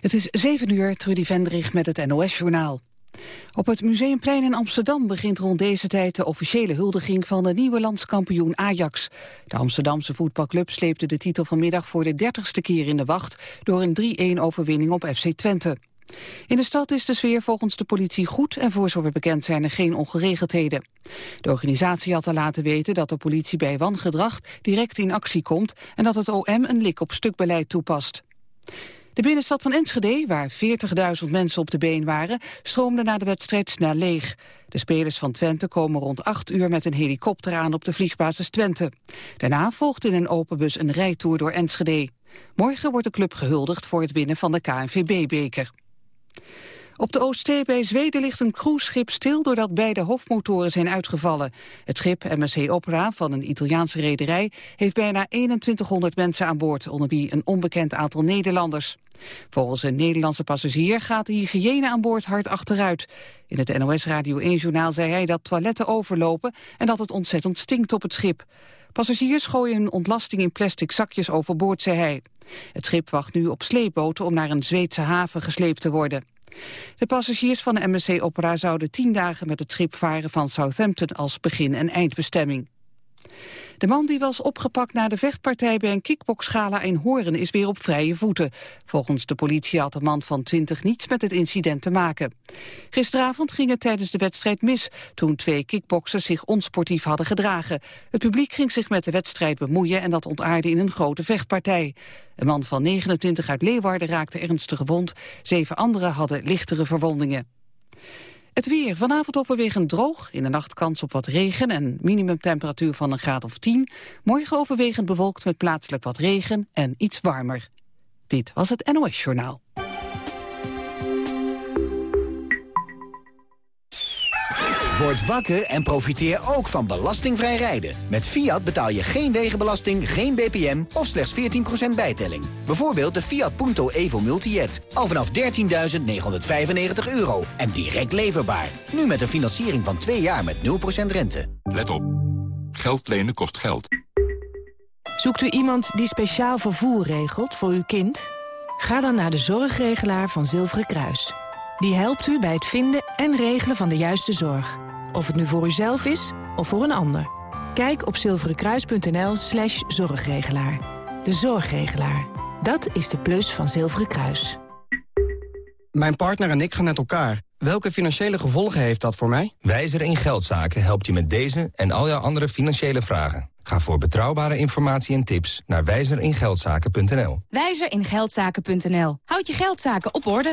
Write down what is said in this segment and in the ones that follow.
Het is 7 uur, Trudy Vendrich met het NOS-journaal. Op het Museumplein in Amsterdam begint rond deze tijd de officiële huldiging van de nieuwe landskampioen Ajax. De Amsterdamse voetbalclub sleepte de titel vanmiddag voor de dertigste keer in de wacht door een 3-1 overwinning op FC Twente. In de stad is de sfeer volgens de politie goed en voor zover bekend zijn er geen ongeregeldheden. De organisatie had al laten weten dat de politie bij wangedrag direct in actie komt en dat het OM een lik op stukbeleid toepast. De binnenstad van Enschede, waar 40.000 mensen op de been waren, stroomde na de wedstrijd snel leeg. De spelers van Twente komen rond 8 uur met een helikopter aan op de vliegbasis Twente. Daarna volgt in een open bus een rijtour door Enschede. Morgen wordt de club gehuldigd voor het winnen van de KNVB-beker. Op de Oostzee bij Zweden ligt een cruiseschip stil doordat beide hoofdmotoren zijn uitgevallen. Het schip MSC Opera van een Italiaanse rederij heeft bijna 2100 mensen aan boord, onder wie een onbekend aantal Nederlanders. Volgens een Nederlandse passagier gaat de hygiëne aan boord hard achteruit. In het NOS Radio 1-journaal zei hij dat toiletten overlopen en dat het ontzettend stinkt op het schip. Passagiers gooien hun ontlasting in plastic zakjes overboord, zei hij. Het schip wacht nu op sleepboten om naar een Zweedse haven gesleept te worden. De passagiers van de MSC Opera zouden tien dagen met het schip varen van Southampton als begin- en eindbestemming. De man die was opgepakt na de vechtpartij bij een kickboxgala in Hoorn is weer op vrije voeten. Volgens de politie had de man van 20 niets met het incident te maken. Gisteravond ging het tijdens de wedstrijd mis toen twee kickboxers zich onsportief hadden gedragen. Het publiek ging zich met de wedstrijd bemoeien en dat ontaarde in een grote vechtpartij. Een man van 29 uit Leeuwarden raakte ernstig gewond. Zeven anderen hadden lichtere verwondingen. Het weer. Vanavond overwegend droog. In de nacht kans op wat regen en minimumtemperatuur van een graad of 10. Morgen overwegend bewolkt met plaatselijk wat regen en iets warmer. Dit was het NOS Journaal. Word wakker en profiteer ook van belastingvrij rijden. Met Fiat betaal je geen wegenbelasting, geen BPM of slechts 14% bijtelling. Bijvoorbeeld de Fiat Punto Evo Multijet. Al vanaf 13.995 euro en direct leverbaar. Nu met een financiering van 2 jaar met 0% rente. Let op. Geld lenen kost geld. Zoekt u iemand die speciaal vervoer regelt voor uw kind? Ga dan naar de zorgregelaar van Zilveren Kruis. Die helpt u bij het vinden en regelen van de juiste zorg. Of het nu voor uzelf is of voor een ander. Kijk op zilverenkruis.nl slash zorgregelaar. De zorgregelaar. Dat is de plus van Zilveren Kruis. Mijn partner en ik gaan met elkaar. Welke financiële gevolgen heeft dat voor mij? Wijzer in Geldzaken helpt je met deze en al jouw andere financiële vragen. Ga voor betrouwbare informatie en tips naar wijzeringeldzaken.nl. Wijzeringeldzaken.nl. Houd je geldzaken op orde.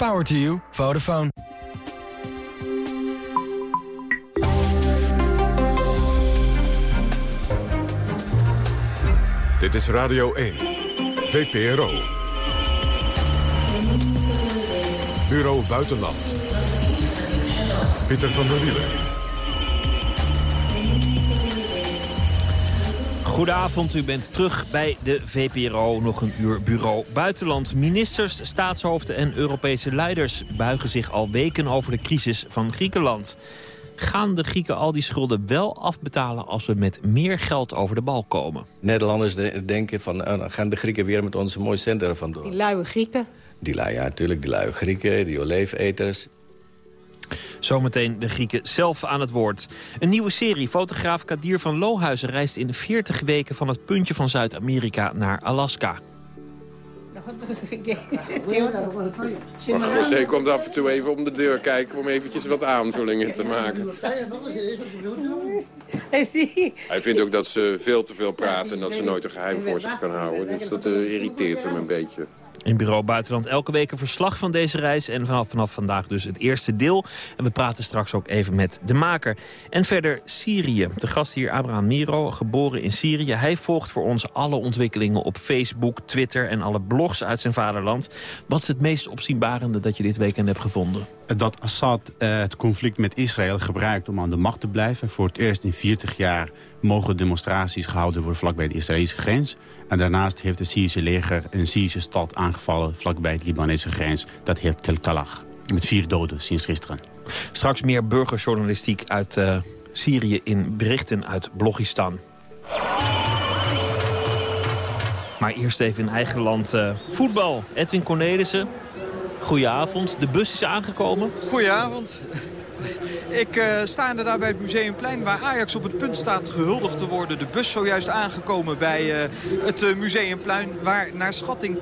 Power to you. Vodafone. Dit is Radio 1. VPRO. Bureau Buitenland. Pieter van der Wielen. Goedenavond, u bent terug bij de VPRO. Nog een uur bureau buitenland. Ministers, staatshoofden en Europese leiders buigen zich al weken over de crisis van Griekenland. Gaan de Grieken al die schulden wel afbetalen als we met meer geld over de bal komen? Nederlanders denken van, oh, dan gaan de Grieken weer met onze mooie centen er vandoor. Die luie Grieken. Die lui, ja, natuurlijk, die luie Grieken, die olijfeters. Zometeen de Grieken zelf aan het woord. Een nieuwe serie. Fotograaf Kadir van Lohuizen reist in 40 weken... van het puntje van Zuid-Amerika naar Alaska. José komt af en toe even om de deur kijken... om eventjes wat aanvullingen te maken. Hij vindt ook dat ze veel te veel praten... en dat ze nooit een geheim voor zich kan houden. Dus dat uh, irriteert hem een beetje. In Bureau Buitenland elke week een verslag van deze reis. En vanaf, vanaf vandaag dus het eerste deel. En we praten straks ook even met de maker. En verder Syrië. De gast hier Abraham Miro, geboren in Syrië. Hij volgt voor ons alle ontwikkelingen op Facebook, Twitter... en alle blogs uit zijn vaderland. Wat is het meest opzienbarende dat je dit weekend hebt gevonden? Dat Assad uh, het conflict met Israël gebruikt om aan de macht te blijven. Voor het eerst in 40 jaar mogen demonstraties gehouden worden vlakbij de Israëlische grens. En daarnaast heeft het Syrische leger een Syrische stad aangevallen... vlakbij het Libanese grens. Dat heet Tel Kalach. Met vier doden sinds gisteren. Straks meer burgerjournalistiek uit uh, Syrië in berichten uit Blogistan. Maar eerst even in eigen land uh, voetbal. Edwin Cornelissen, goedenavond. De bus is aangekomen. Goedenavond. Ik uh, sta bij het Museumplein waar Ajax op het punt staat gehuldigd te worden. De bus zojuist aangekomen bij uh, het uh, Museumplein waar naar schatting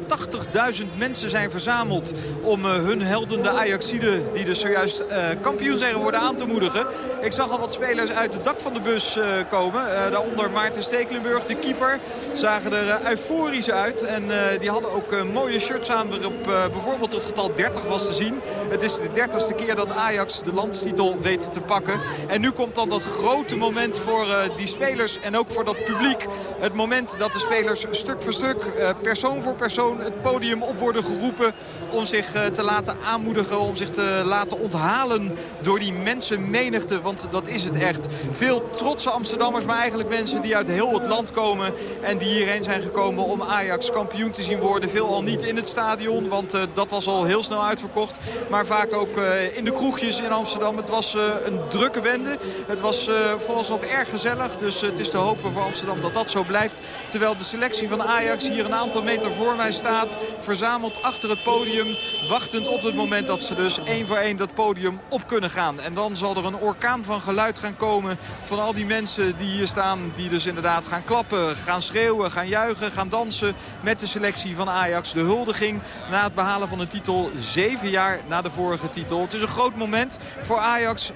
80.000 mensen zijn verzameld om hun helden de Ajaxiden die dus zojuist kampioen zijn geworden aan te moedigen. Ik zag al wat spelers uit het dak van de bus komen. daaronder Maarten Stekelenburg, de keeper, zagen er euforisch uit. En die hadden ook mooie shirts aan waarop bijvoorbeeld het getal 30 was te zien. Het is de dertigste keer dat Ajax de landstitel weet te pakken. En nu komt dan dat grote moment voor uh, die spelers en ook voor dat publiek. Het moment dat de spelers stuk voor stuk, uh, persoon voor persoon het podium op worden geroepen. Om zich uh, te laten aanmoedigen, om zich te laten onthalen door die mensenmenigte. Want dat is het echt. Veel trotse Amsterdammers, maar eigenlijk mensen die uit heel het land komen. En die hierheen zijn gekomen om Ajax kampioen te zien worden. Veel al niet in het stadion, want dat was al heel snel uitverkocht. Maar vaak ook in de kroegjes in Amsterdam. Het was een drukke wende. Het was uh, volgens nog erg gezellig. Dus het is te hopen voor Amsterdam dat dat zo blijft. Terwijl de selectie van Ajax hier een aantal meter voor mij staat. Verzameld achter het podium. Wachtend op het moment dat ze dus één voor één dat podium op kunnen gaan. En dan zal er een orkaan van geluid gaan komen van al die mensen die hier staan. Die dus inderdaad gaan klappen, gaan schreeuwen, gaan juichen, gaan dansen met de selectie van Ajax. De huldiging na het behalen van de titel. Zeven jaar na de vorige titel. Het is een groot moment voor Ajax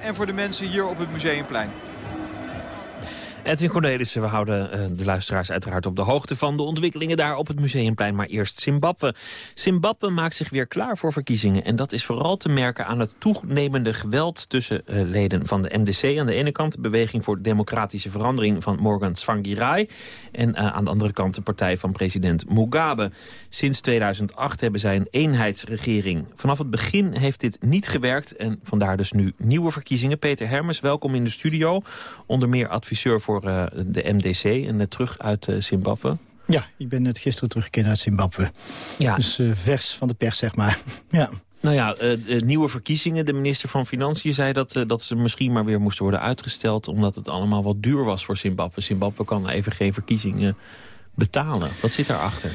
en voor de mensen hier op het Museumplein. Edwin Cornelissen, we houden uh, de luisteraars uiteraard op de hoogte van de ontwikkelingen daar op het Museumplein. Maar eerst Zimbabwe. Zimbabwe maakt zich weer klaar voor verkiezingen. En dat is vooral te merken aan het toenemende geweld tussen uh, leden van de MDC. Aan de ene kant de Beweging voor Democratische Verandering van Morgan Tsvangirai. En uh, aan de andere kant de partij van president Mugabe. Sinds 2008 hebben zij een eenheidsregering. Vanaf het begin heeft dit niet gewerkt en vandaar dus nu nieuwe verkiezingen. Peter Hermes, welkom in de studio. Onder meer adviseur voor voor uh, de MDC en net terug uit uh, Zimbabwe. Ja, ik ben net gisteren teruggekeerd uit Zimbabwe. Ja. Dus vers van de pers, zeg maar. ja. Nou ja, nieuwe verkiezingen. De minister van Financiën zei dat, dat ze misschien maar weer moesten worden uitgesteld... omdat het allemaal wat duur was voor Zimbabwe. Zimbabwe kan even geen verkiezingen betalen. Wat zit daarachter?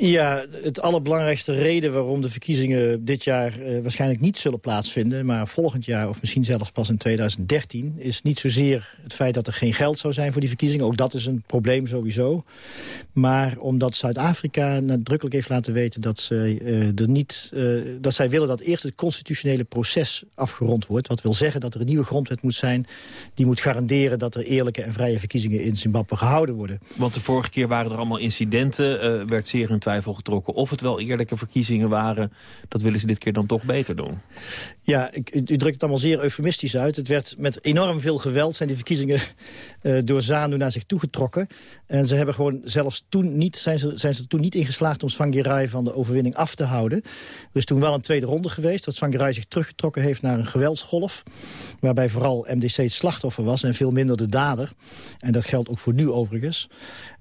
Ja, het allerbelangrijkste reden waarom de verkiezingen dit jaar uh, waarschijnlijk niet zullen plaatsvinden... maar volgend jaar of misschien zelfs pas in 2013... is niet zozeer het feit dat er geen geld zou zijn voor die verkiezingen. Ook dat is een probleem sowieso. Maar omdat Zuid-Afrika nadrukkelijk heeft laten weten dat, ze, uh, er niet, uh, dat zij willen dat eerst het constitutionele proces afgerond wordt. Wat wil zeggen dat er een nieuwe grondwet moet zijn... die moet garanderen dat er eerlijke en vrije verkiezingen in Zimbabwe gehouden worden. Want de vorige keer waren er allemaal incidenten, werd zeer in twijfel getrokken of het wel eerlijke verkiezingen waren. Dat willen ze dit keer dan toch beter doen. Ja, ik, u drukt het allemaal zeer eufemistisch uit. Het werd met enorm veel geweld zijn die verkiezingen uh, door ZANU naar zich toegetrokken. En ze hebben gewoon zelfs toen niet, zijn, ze, zijn ze toen niet ingeslaagd om Svangirai van de overwinning af te houden. Er is toen wel een tweede ronde geweest, dat Svangirai zich teruggetrokken heeft naar een geweldsgolf. Waarbij vooral MDC het slachtoffer was en veel minder de dader. En dat geldt ook voor nu overigens.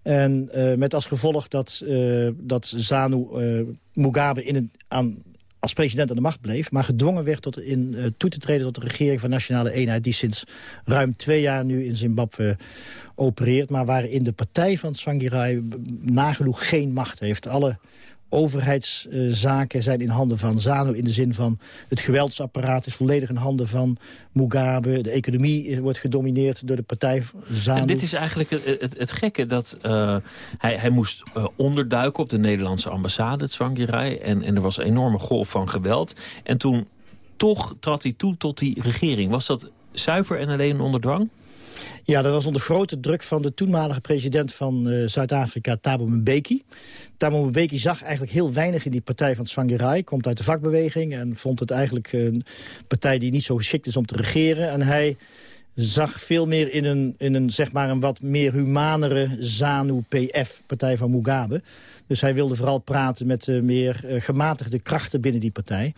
En uh, met als gevolg dat, uh, dat ZANU uh, Mugabe in een, aan, als president aan de macht bleef... maar gedwongen werd tot in, toe te treden tot de regering van Nationale Eenheid... die sinds ruim twee jaar nu in Zimbabwe opereert... maar waarin de partij van Tsvangirai nagenoeg geen macht heeft. Alle overheidszaken zijn in handen van ZANU... in de zin van het geweldsapparaat is volledig in handen van Mugabe. De economie wordt gedomineerd door de partij ZANU. En dit is eigenlijk het, het, het gekke dat uh, hij, hij moest uh, onderduiken op de Nederlandse ambassade, Tsvangirai. En, en er was een enorme golf van geweld. En toen toch trad hij toe tot die regering. Was dat zuiver en alleen onder dwang? Ja, dat was onder grote druk van de toenmalige president van uh, Zuid-Afrika, Thabo Mbeki. Thabo Mbeki zag eigenlijk heel weinig in die partij van Tsvangirai. Komt uit de vakbeweging en vond het eigenlijk een partij die niet zo geschikt is om te regeren. En hij zag veel meer in een, in een, zeg maar een wat meer humanere ZANU-PF, partij van Mugabe. Dus hij wilde vooral praten met uh, meer uh, gematigde krachten binnen die partij.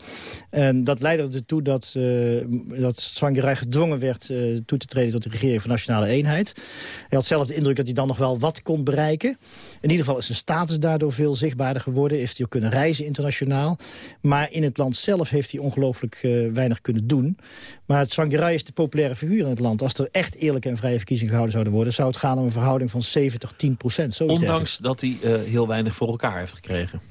En dat leidde ertoe dat, uh, dat Tsvangirai gedwongen werd toe te treden tot de regering van Nationale Eenheid. Hij had zelf de indruk dat hij dan nog wel wat kon bereiken. In ieder geval is zijn status daardoor veel zichtbaarder geworden. Heeft hij ook kunnen reizen internationaal. Maar in het land zelf heeft hij ongelooflijk weinig kunnen doen. Maar Tsvangirai is de populaire figuur in het land. Als er echt eerlijke en vrije verkiezingen gehouden zouden worden... zou het gaan om een verhouding van 70, 10 procent. Ondanks dat hij heel weinig voor elkaar heeft gekregen.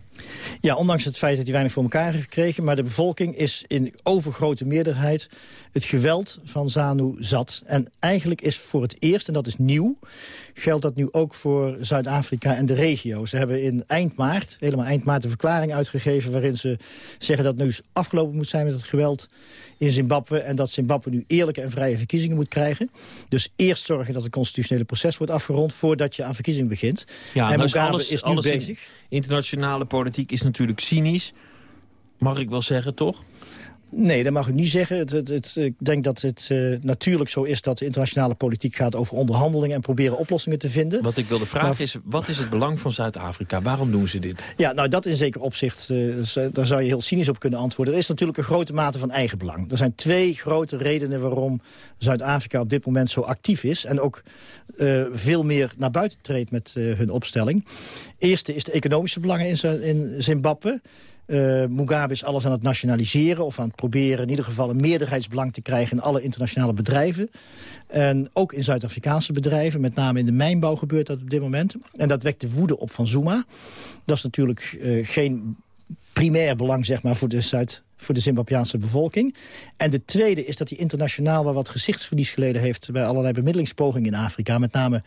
Ja, ondanks het feit dat hij weinig voor elkaar heeft gekregen... maar de bevolking is in overgrote meerderheid het geweld van ZANU zat. En eigenlijk is voor het eerst, en dat is nieuw... geldt dat nu ook voor Zuid-Afrika en de regio. Ze hebben in eind maart, helemaal eind maart... een verklaring uitgegeven waarin ze zeggen dat het nu afgelopen moet zijn met het geweld in Zimbabwe... en dat Zimbabwe nu eerlijke en vrije verkiezingen moet krijgen. Dus eerst zorgen dat het constitutionele proces wordt afgerond... voordat je aan verkiezingen begint. Ja, en nou Mugabe alles, is nu alles in bezig. internationale politiek is natuurlijk cynisch. Mag ik wel zeggen, toch? Nee, dat mag u niet zeggen. Het, het, het, ik denk dat het uh, natuurlijk zo is dat de internationale politiek gaat over onderhandelingen en proberen oplossingen te vinden. Wat ik wilde vragen maar, is, wat is het belang van Zuid-Afrika? Waarom doen ze dit? Ja, nou dat in zeker opzicht, uh, daar zou je heel cynisch op kunnen antwoorden. Er is natuurlijk een grote mate van eigenbelang. Er zijn twee grote redenen waarom Zuid-Afrika op dit moment zo actief is. En ook uh, veel meer naar buiten treedt met hun opstelling. Eerste is de economische belangen in, in Zimbabwe. Uh, Mugabe is alles aan het nationaliseren of aan het proberen... in ieder geval een meerderheidsbelang te krijgen in alle internationale bedrijven. En ook in Zuid-Afrikaanse bedrijven, met name in de mijnbouw gebeurt dat op dit moment. En dat wekt de woede op van Zuma. Dat is natuurlijk uh, geen primair belang zeg maar, voor de Zuid voor de Zimbabweanse bevolking. En de tweede is dat hij internationaal wel wat gezichtsverlies geleden heeft... bij allerlei bemiddelingspogingen in Afrika. Met name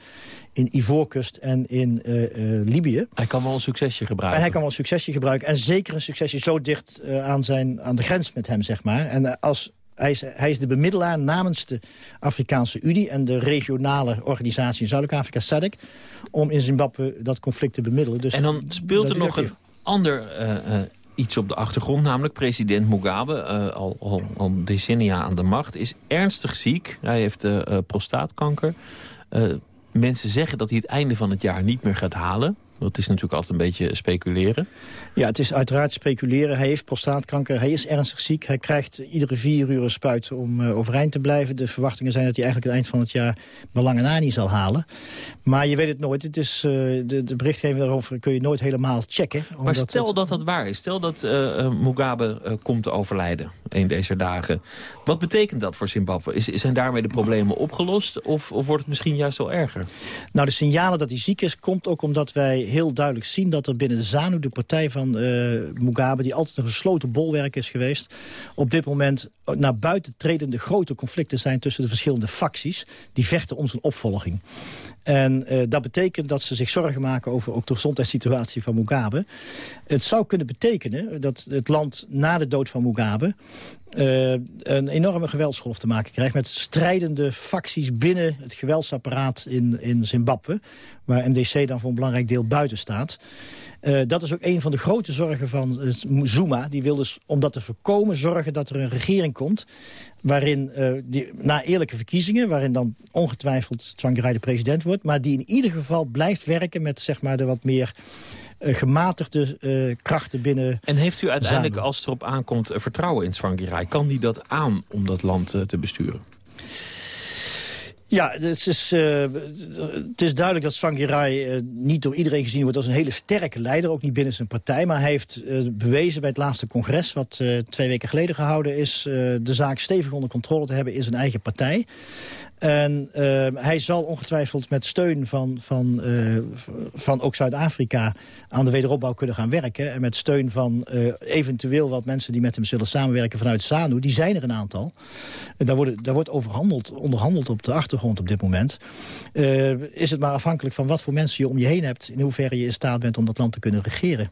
in Ivoorkust en in uh, uh, Libië. Hij kan wel een succesje gebruiken. En hij kan wel een succesje gebruiken. En zeker een succesje zo dicht uh, aan, zijn, aan de grens met hem, zeg maar. En als hij is, hij is, de bemiddelaar namens de Afrikaanse Unie... en de regionale organisatie in Zuidelijk Afrika, SADC... om in Zimbabwe dat conflict te bemiddelen. Dus en dan speelt er nog een ander iets op de achtergrond. Namelijk president Mugabe, uh, al, al, al, decennia aan de macht, is ernstig ziek. Hij heeft uh, uh, prostaatkanker. mensen zeggen dat hij het einde van het jaar niet meer gaat halen. Dat is natuurlijk altijd een beetje speculeren. Ja, het is uiteraard speculeren. Hij heeft prostaatkanker, hij is ernstig ziek. Hij krijgt iedere vier uur een spuit om uh, overeind te blijven. De verwachtingen zijn dat hij eigenlijk het eind van het jaar belangen na niet zal halen. Maar je weet het nooit. Het is, uh, de, de berichtgeving daarover kun je nooit helemaal checken. Maar stel het... dat dat waar is. Stel dat uh, Mugabe komt te overlijden een deze dagen. Wat betekent dat voor Zimbabwe? Is, zijn daarmee de problemen opgelost? Of, of wordt het misschien juist wel erger? Nou, de signalen dat hij ziek is, komt ook omdat wij heel duidelijk zien dat er binnen de ZANU, de partij van uh, Mugabe... die altijd een gesloten bolwerk is geweest... op dit moment naar buiten tredende grote conflicten zijn... tussen de verschillende facties die vechten om zijn opvolging. En uh, dat betekent dat ze zich zorgen maken over ook de gezondheidssituatie van Mugabe. Het zou kunnen betekenen dat het land na de dood van Mugabe... Uh, een enorme geweldsgolf te maken krijgt... met strijdende facties binnen het geweldsapparaat in, in Zimbabwe... waar MDC dan voor een belangrijk deel buiten staat. Uh, dat is ook een van de grote zorgen van uh, Zuma. Die wil dus, om dat te voorkomen, zorgen dat er een regering komt... waarin, uh, die, na eerlijke verkiezingen... waarin dan ongetwijfeld Tsvangirai de president wordt... maar die in ieder geval blijft werken met zeg maar, de wat meer... Gematigde uh, krachten binnen... En heeft u uiteindelijk, Zanu. als het erop aankomt, vertrouwen in Tsvangirai? Kan die dat aan om dat land te besturen? Ja, het is, uh, het is duidelijk dat Tsvangirai uh, niet door iedereen gezien wordt als een hele sterke leider. Ook niet binnen zijn partij. Maar hij heeft uh, bewezen bij het laatste congres, wat twee weken geleden gehouden is... de zaak stevig onder controle te hebben in zijn eigen partij. En uh, hij zal ongetwijfeld met steun van, van, uh, van ook Zuid-Afrika aan de wederopbouw kunnen gaan werken. En met steun van uh, eventueel wat mensen die met hem zullen samenwerken vanuit SANU. Die zijn er een aantal. Daar, worden, daar wordt overhandeld, onderhandeld op de achtergrond op dit moment. is het maar afhankelijk van wat voor mensen je om je heen hebt. In hoeverre je in staat bent om dat land te kunnen regeren.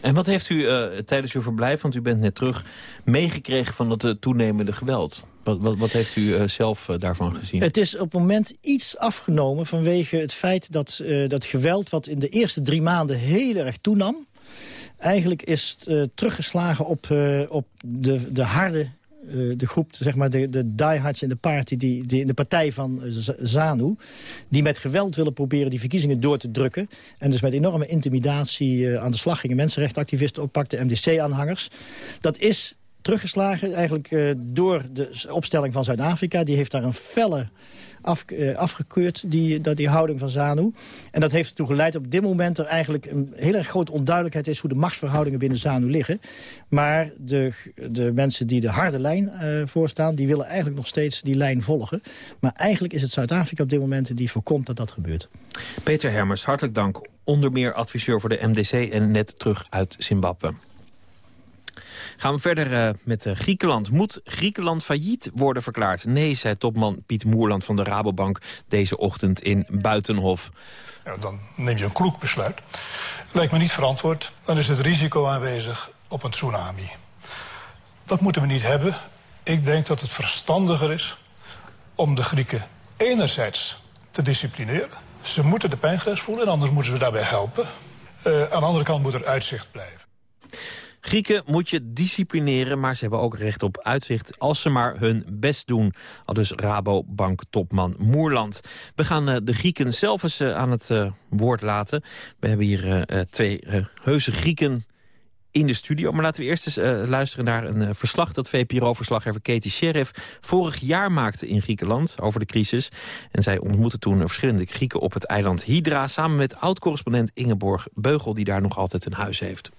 En wat heeft u tijdens uw verblijf, want u bent net terug, meegekregen van dat toenemende geweld? Wat, wat, heeft u eh, zelf eh, daarvan gezien? Het is op het moment iets afgenomen vanwege het feit dat uh, dat geweld... wat in de eerste drie maanden heel erg toenam... eigenlijk is teruggeslagen op, op de, de harde de groep, zeg maar, de, de diehards in de, party, die, die, in de partij van ZANU... die met geweld willen proberen die verkiezingen door te drukken. En dus met enorme intimidatie aan de slag gingen. Mensenrechtenactivisten oppakten, MDC-aanhangers. Dat is teruggeslagen eigenlijk uh, door de opstelling van Zuid-Afrika. Die heeft daar een felle uh, afgekeurd, die, die houding van ZANU. En dat heeft ertoe geleid op dit moment er eigenlijk een hele grote onduidelijkheid is... hoe de machtsverhoudingen binnen ZANU liggen. Maar de, de mensen die de harde lijn uh, voorstaan... die willen eigenlijk nog steeds die lijn volgen. Maar eigenlijk is het Zuid-Afrika op dit moment die voorkomt dat dat gebeurt. Peter Hermers, hartelijk dank. Onder meer adviseur voor de MDC en net terug uit Zimbabwe. Gaan we verder uh, met uh, Griekenland. Moet Griekenland failliet worden verklaard? Nee, zei topman Piet Moerland van de Rabobank deze ochtend in Buitenhof. Ja, dan neem je een kloek besluit. Lijkt me niet verantwoord. Dan is het risico aanwezig op een tsunami. Dat moeten we niet hebben. Ik denk dat het verstandiger is om de Grieken enerzijds te disciplineren. Ze moeten de pijngrens voelen en anders moeten we daarbij helpen. Uh, aan de andere kant moet er uitzicht blijven. Grieken moet je disciplineren, maar ze hebben ook recht op uitzicht... als ze maar hun best doen. Al dus Rabobank-topman Moerland. We gaan uh, de Grieken zelf eens uh, aan het uh, woord laten. We hebben hier twee heuse Grieken in de studio. Maar laten we eerst eens luisteren naar een verslag... dat VPRO-verslaggever Katie Sheriff vorig jaar maakte in Griekenland... over de crisis. En zij ontmoette toen verschillende Grieken op het eiland Hydra... samen met oud-correspondent Ingeborg Beugel... die daar nog altijd een huis heeft.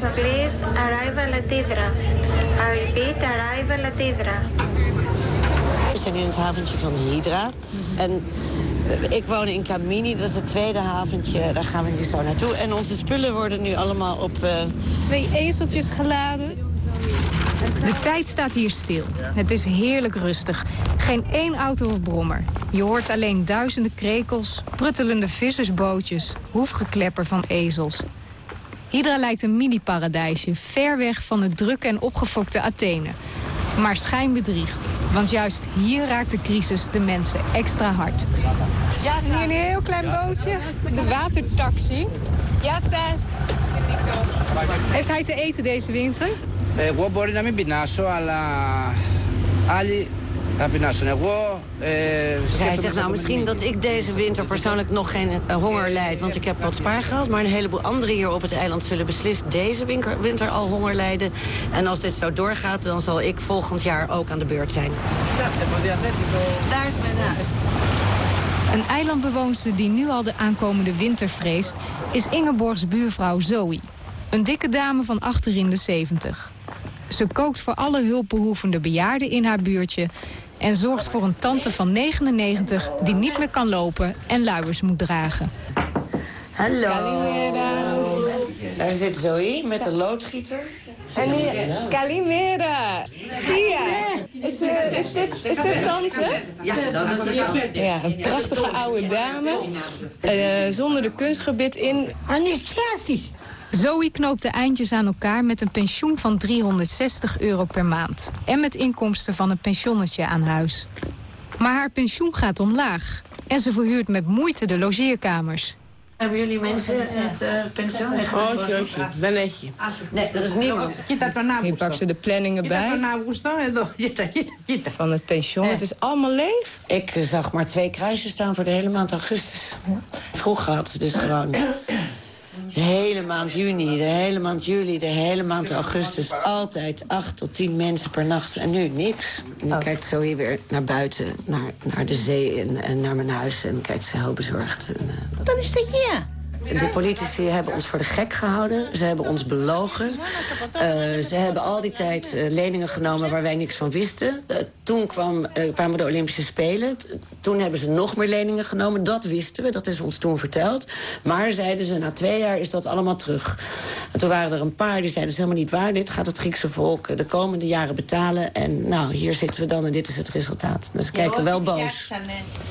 Please. Arrival at Hydra. I repeat, at Hydra. We zijn nu in het haventje van Hydra. En ik woon in Kamini, dat is het tweede haventje. Daar gaan we nu zo naartoe. En onze spullen worden nu allemaal op... Uh... Twee ezeltjes geladen. De tijd staat hier stil. Het is heerlijk rustig. Geen één auto of brommer. Je hoort alleen duizenden krekels, pruttelende vissersbootjes... hoefgeklepper van ezels. Hydra lijkt een mini-paradijsje, ver weg van het drukke en opgefokte Athene. Maar schijn bedriegt, want juist hier raakt de crisis de mensen extra hard. Ja, hier een heel klein bootje, de watertaxi. Ja. Heeft hij te eten deze winter? Ik ben niet mijn ali heb je nou? Zij zegt nou misschien dat ik deze winter persoonlijk nog geen eh, honger leid. Want ik heb wat spaargeld. Maar een heleboel anderen hier op het eiland zullen beslist deze winter, al honger lijden. En als dit zo doorgaat, dan zal ik volgend jaar ook aan de beurt zijn. Daar is mijn huis. Een eilandbewoonster die nu al de aankomende winter vreest... is Ingeborgs buurvrouw Zoe. Een dikke dame van achterin de 70. Ze kookt voor alle hulpbehoevende bejaarden in haar buurtje en zorgt voor een tante van 99 die niet meer kan lopen en luiers moet dragen. Hallo. Daar zit Zoe met de loodgieter. En hier, Calimera. Tia. Is, uh, is, dit, is dit tante? Ja, dat is de tante. Ja, een prachtige oude dame. Uh, zonder de kunstgebit in. Administratie. Zoe knoopt de eindjes aan elkaar met een pensioen van 360 euro per maand. En met inkomsten van een pensionnetje aan huis. Maar haar pensioen gaat omlaag. En ze verhuurt met moeite de logeerkamers. Hebben jullie mensen het uh, pensioen? Oh, jeetje, belletje. Nee, dat is niemand. Hier pakken ze de planningen bij. Van het pensioen. Het is allemaal leeg. Ik zag maar twee kruisjes staan voor de hele maand augustus. Vroeg had ze dus gewoon. De hele maand juni, de hele maand juli, de hele maand augustus. Altijd acht tot tien mensen per nacht. En nu niks. En nu oh. kijkt zo hier weer naar buiten, naar, naar de zee en, en naar mijn huis. En kijkt ze heel bezorgd. En, uh, Wat is dat ja? De politici hebben ons voor de gek gehouden. Ze hebben ons belogen. Uh, ze hebben al die tijd uh, leningen genomen waar wij niks van wisten. Uh, toen kwam, kwamen de Olympische Spelen. Toen hebben ze nog meer leningen genomen. Dat wisten we, dat is ons toen verteld. Maar zeiden ze, na twee jaar is dat allemaal terug. En toen waren er een paar die zeiden, dat is helemaal niet waar. Dit gaat het Griekse volk de komende jaren betalen. En nou, hier zitten we dan en dit is het resultaat. Dus ze kijken wel boos.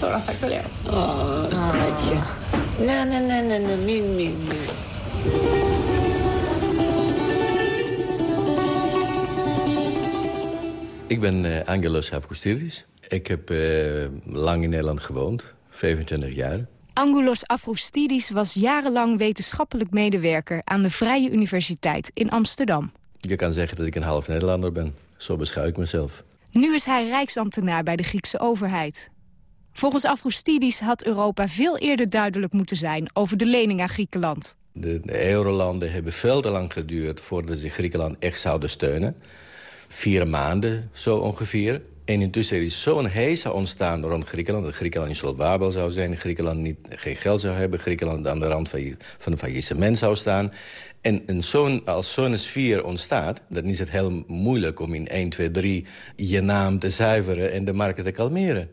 Oh, schatje. Nee, nee, nee, nee, nee, nee, nee. Ik ben uh, Angelos Avkoustidis. Ik heb uh, lang in Nederland gewoond, 25 jaar. Angelos Afroustidis was jarenlang wetenschappelijk medewerker... aan de Vrije Universiteit in Amsterdam. Je kan zeggen dat ik een half Nederlander ben. Zo beschouw ik mezelf. Nu is hij rijksambtenaar bij de Griekse overheid. Volgens Afroustidis had Europa veel eerder duidelijk moeten zijn... over de lening aan Griekenland. De, de eurolanden hebben veel te lang geduurd... voordat ze Griekenland echt zouden steunen. Vier maanden, zo ongeveer. En intussen is zo'n heisa ontstaan rond Griekenland... dat Griekenland insolvabel zou zijn, Griekenland niet, geen geld zou hebben... Griekenland aan de rand van, van een faillissement zou staan. En, als zo'n sfeer ontstaat, dan is het heel moeilijk... om in 1, 2, 3 je naam te zuiveren en de markt te kalmeren.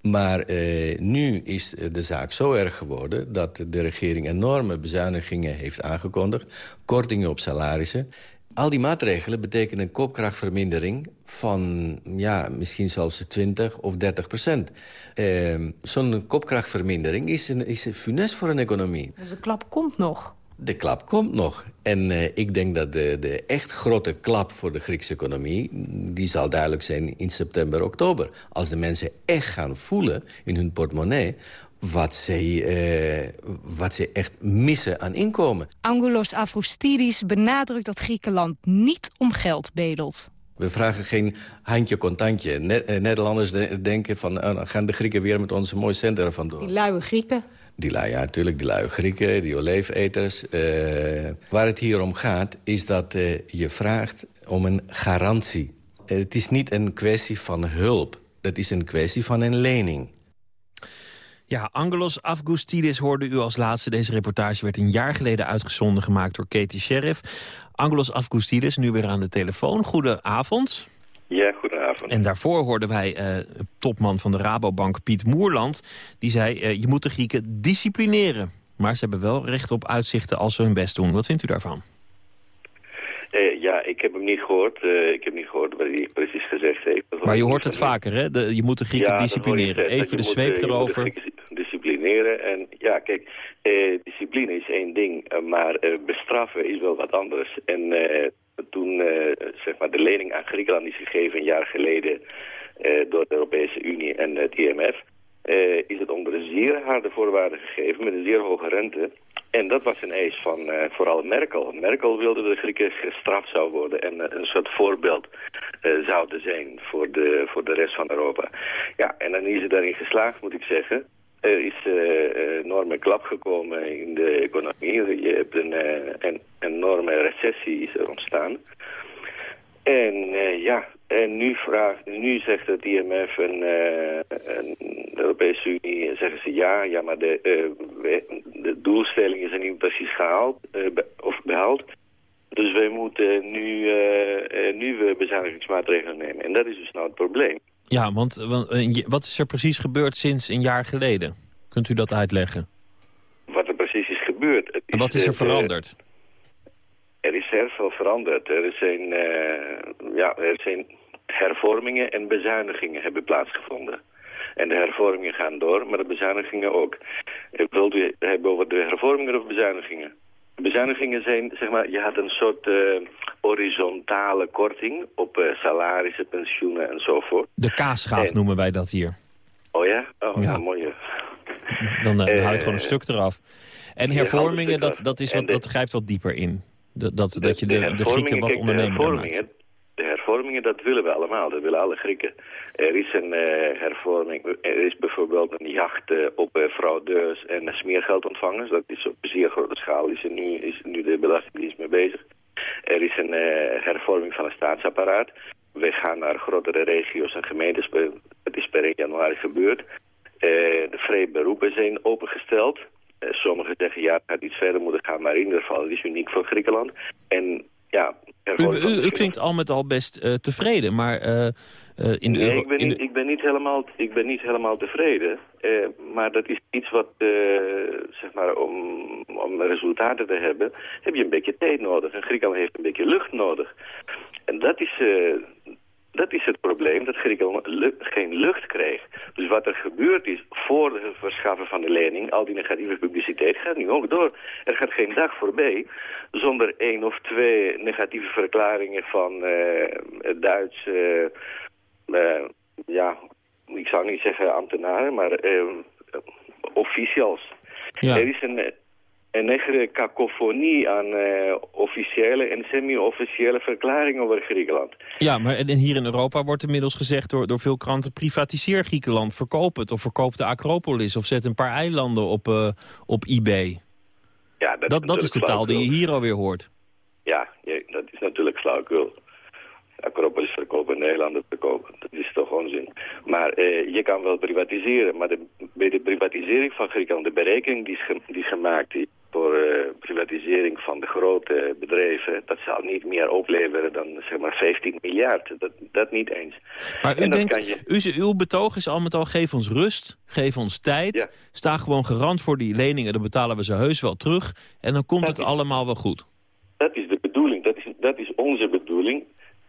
Maar eh, nu is de zaak zo erg geworden... dat de regering enorme bezuinigingen heeft aangekondigd. Kortingen op salarissen. Al die maatregelen betekenen een koopkrachtvermindering van ja, misschien zelfs 20 of 30 procent. Eh, Zo'n koopkrachtvermindering is, een, is een funest voor een economie. Dus de klap komt nog? De klap komt nog. En uh, ik denk dat de, de echt grote klap voor de Griekse economie... die zal duidelijk zijn in september, oktober. Als de mensen echt gaan voelen in hun portemonnee wat ze, uh, wat ze echt missen aan inkomen. Angulos Afroustidis benadrukt dat Griekenland niet om geld bedelt. We vragen geen handje contantje. Nederlanders denken van, uh, dan gaan de Grieken weer met onze mooie centen ervan door. Die luie Grieken. Die lui, ja, natuurlijk, die lui Grieken, die olijfeters. Uh, waar het hier om gaat, is dat uh, je vraagt om een garantie. Het is niet een kwestie van hulp. Het is een kwestie van een lening. Ja, Angelos Afgoustidis hoorde u als laatste. Deze reportage werd een jaar geleden uitgezonden gemaakt door Katie Sheriff. Angelos Afgoustidis, nu weer aan de telefoon. Goedenavond. Ja, goedenavond. En daarvoor hoorden wij uh, topman van de Rabobank, Piet Moerland. Die zei, uh, je moet de Grieken disciplineren. Maar ze hebben wel recht op uitzichten als ze hun best doen. Wat vindt u daarvan? Uh, ja, ik heb hem niet gehoord. ik heb niet gehoord wat hij precies gezegd heeft. Maar je hoort het vaker, hè? De, je moet de Grieken ja, disciplineren. Even de zweep moet, erover. De disciplineren. En ja, kijk, discipline is één ding. maar bestraffen is wel wat anders. En toen uh, zeg maar de lening aan Griekenland is gegeven een jaar geleden uh, door de Europese Unie en het IMF, uh, is het onder zeer harde voorwaarden gegeven met een zeer hoge rente. En dat was een eis van vooral Merkel. Merkel wilde dat de Grieken gestraft zou worden en een soort voorbeeld zouden zijn voor de, voor de rest van Europa. Ja, en dan is het daarin geslaagd, moet ik zeggen. Er is uh, een enorme klap gekomen in de economie. Je hebt een, een enorme recessie is er ontstaan. En uh, ja, en nu, vraagt, nu zegt het IMF en, de Europese Unie, zeggen ze ja, ja maar de, de doelstellingen zijn niet precies gehaald of behaald. Dus wij moeten nu nieuwe bezuinigingsmaatregelen nemen. En dat is dus nou het probleem. Ja, want, want wat is er precies gebeurd sinds een jaar geleden? Kunt u dat uitleggen? Wat er precies is gebeurd? En wat is er veranderd? Er is heel veel veranderd. Er zijn, uh, ja, er zijn hervormingen en bezuinigingen hebben plaatsgevonden. En de hervormingen gaan door, maar de bezuinigingen ook. Wilt u hebben over de hervormingen of bezuinigingen? Bezuinigingen zijn, zeg maar, je had een soort uh, horizontale korting op uh, salarissen, pensioenen enzovoort. De kaasschaaf en... noemen wij dat hier. Oh ja? Oh, ja. mooi. Dan, uh, dan hou je gewoon een stuk eraf. En hervormingen, dat, dat, is wat, dat grijpt wat dieper in. Dat, dat, dat je de, de, de Grieken wat ondernemer maakt. De hervormingen, dat willen we allemaal. Dat willen alle Grieken. Er is een uh, hervorming. Er is bijvoorbeeld een jacht uh, op uh, fraudeurs en smeergeldontvangers. Dat is op zeer grote schaal. Is nu, is nu de Belastingdienst mee bezig. Er is een hervorming van het staatsapparaat. We gaan naar grotere regio's en gemeentes. Het is per 1 januari gebeurd. de vrije beroepen zijn opengesteld. eh, sommigen zeggen, ja, het gaat iets verder moeten gaan, maar in ieder geval, is uniek voor Griekenland. En ja... U, u, u klinkt al met al best uh, tevreden, maar uh, in de... Nee, ik ben, niet, ik, ben niet helemaal, ik ben niet helemaal tevreden. maar dat is iets wat, zeg maar, om, om resultaten te hebben, heb je een beetje tijd nodig. En Griekenland heeft een beetje lucht nodig. En dat is, dat is het probleem, dat Griekenland geen lucht kreeg. Dus wat er gebeurd is voor het verschaffen van de lening... al die negatieve publiciteit gaat nu ook door. Er gaat geen dag voorbij zonder één of twee negatieve verklaringen van uh, Duitse... Uh, ja, ik zou niet zeggen ambtenaren, maar uh, officials. Ja. Er is een een echte kakofonie aan uh, officiële en semi-officiële verklaringen over Griekenland. Ja, maar en hier in Europa wordt inmiddels gezegd door, door veel kranten... privatiseer Griekenland, verkoop het of verkoop de Acropolis... of zet een paar eilanden op, uh, op eBay. Ja, dat, dat, dat is de taal die je hier alweer hoort. Ja, dat is natuurlijk flauwekul. Acropolis verkopen en eilanden verkopen. Dat is toch onzin. Maar uh, je kan wel privatiseren. Maar de, bij de privatisering van Griekenland, de berekening die is, die is gemaakt... Die, voor uh, privatisering van de grote bedrijven... dat zal niet meer opleveren dan zeg maar 15 miljard. Dat, dat niet eens. Maar u denkt, je... uw betoog is al met al... geef ons rust, geef ons tijd. Sta gewoon garant voor die leningen. Dan betalen we ze heus wel terug. En dan komt het allemaal wel goed. Dat is de bedoeling. Dat is, dat is onze bedoeling.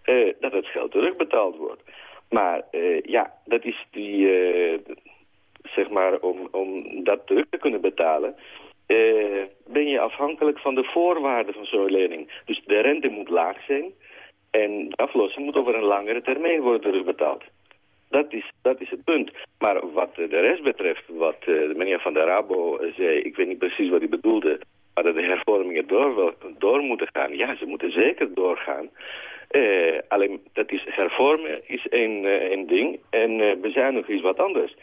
Uh, dat het geld terugbetaald wordt. Maar uh, ja, dat is die... zeg maar, om, om dat terug te kunnen betalen ben je afhankelijk van de voorwaarden van zo'n lening. Dus de rente moet laag zijn en de aflossing moet over een langere termijn worden terugbetaald. Dat is, dat is het punt. Maar wat de rest betreft, wat de meneer Van der Rabo zei, ik weet niet precies wat hij bedoelde, maar dat de hervormingen door, door moeten gaan. Ja, ze moeten zeker doorgaan. Uh, alleen, dat is, hervormen is één, één ding en bezuinigen is wat anders.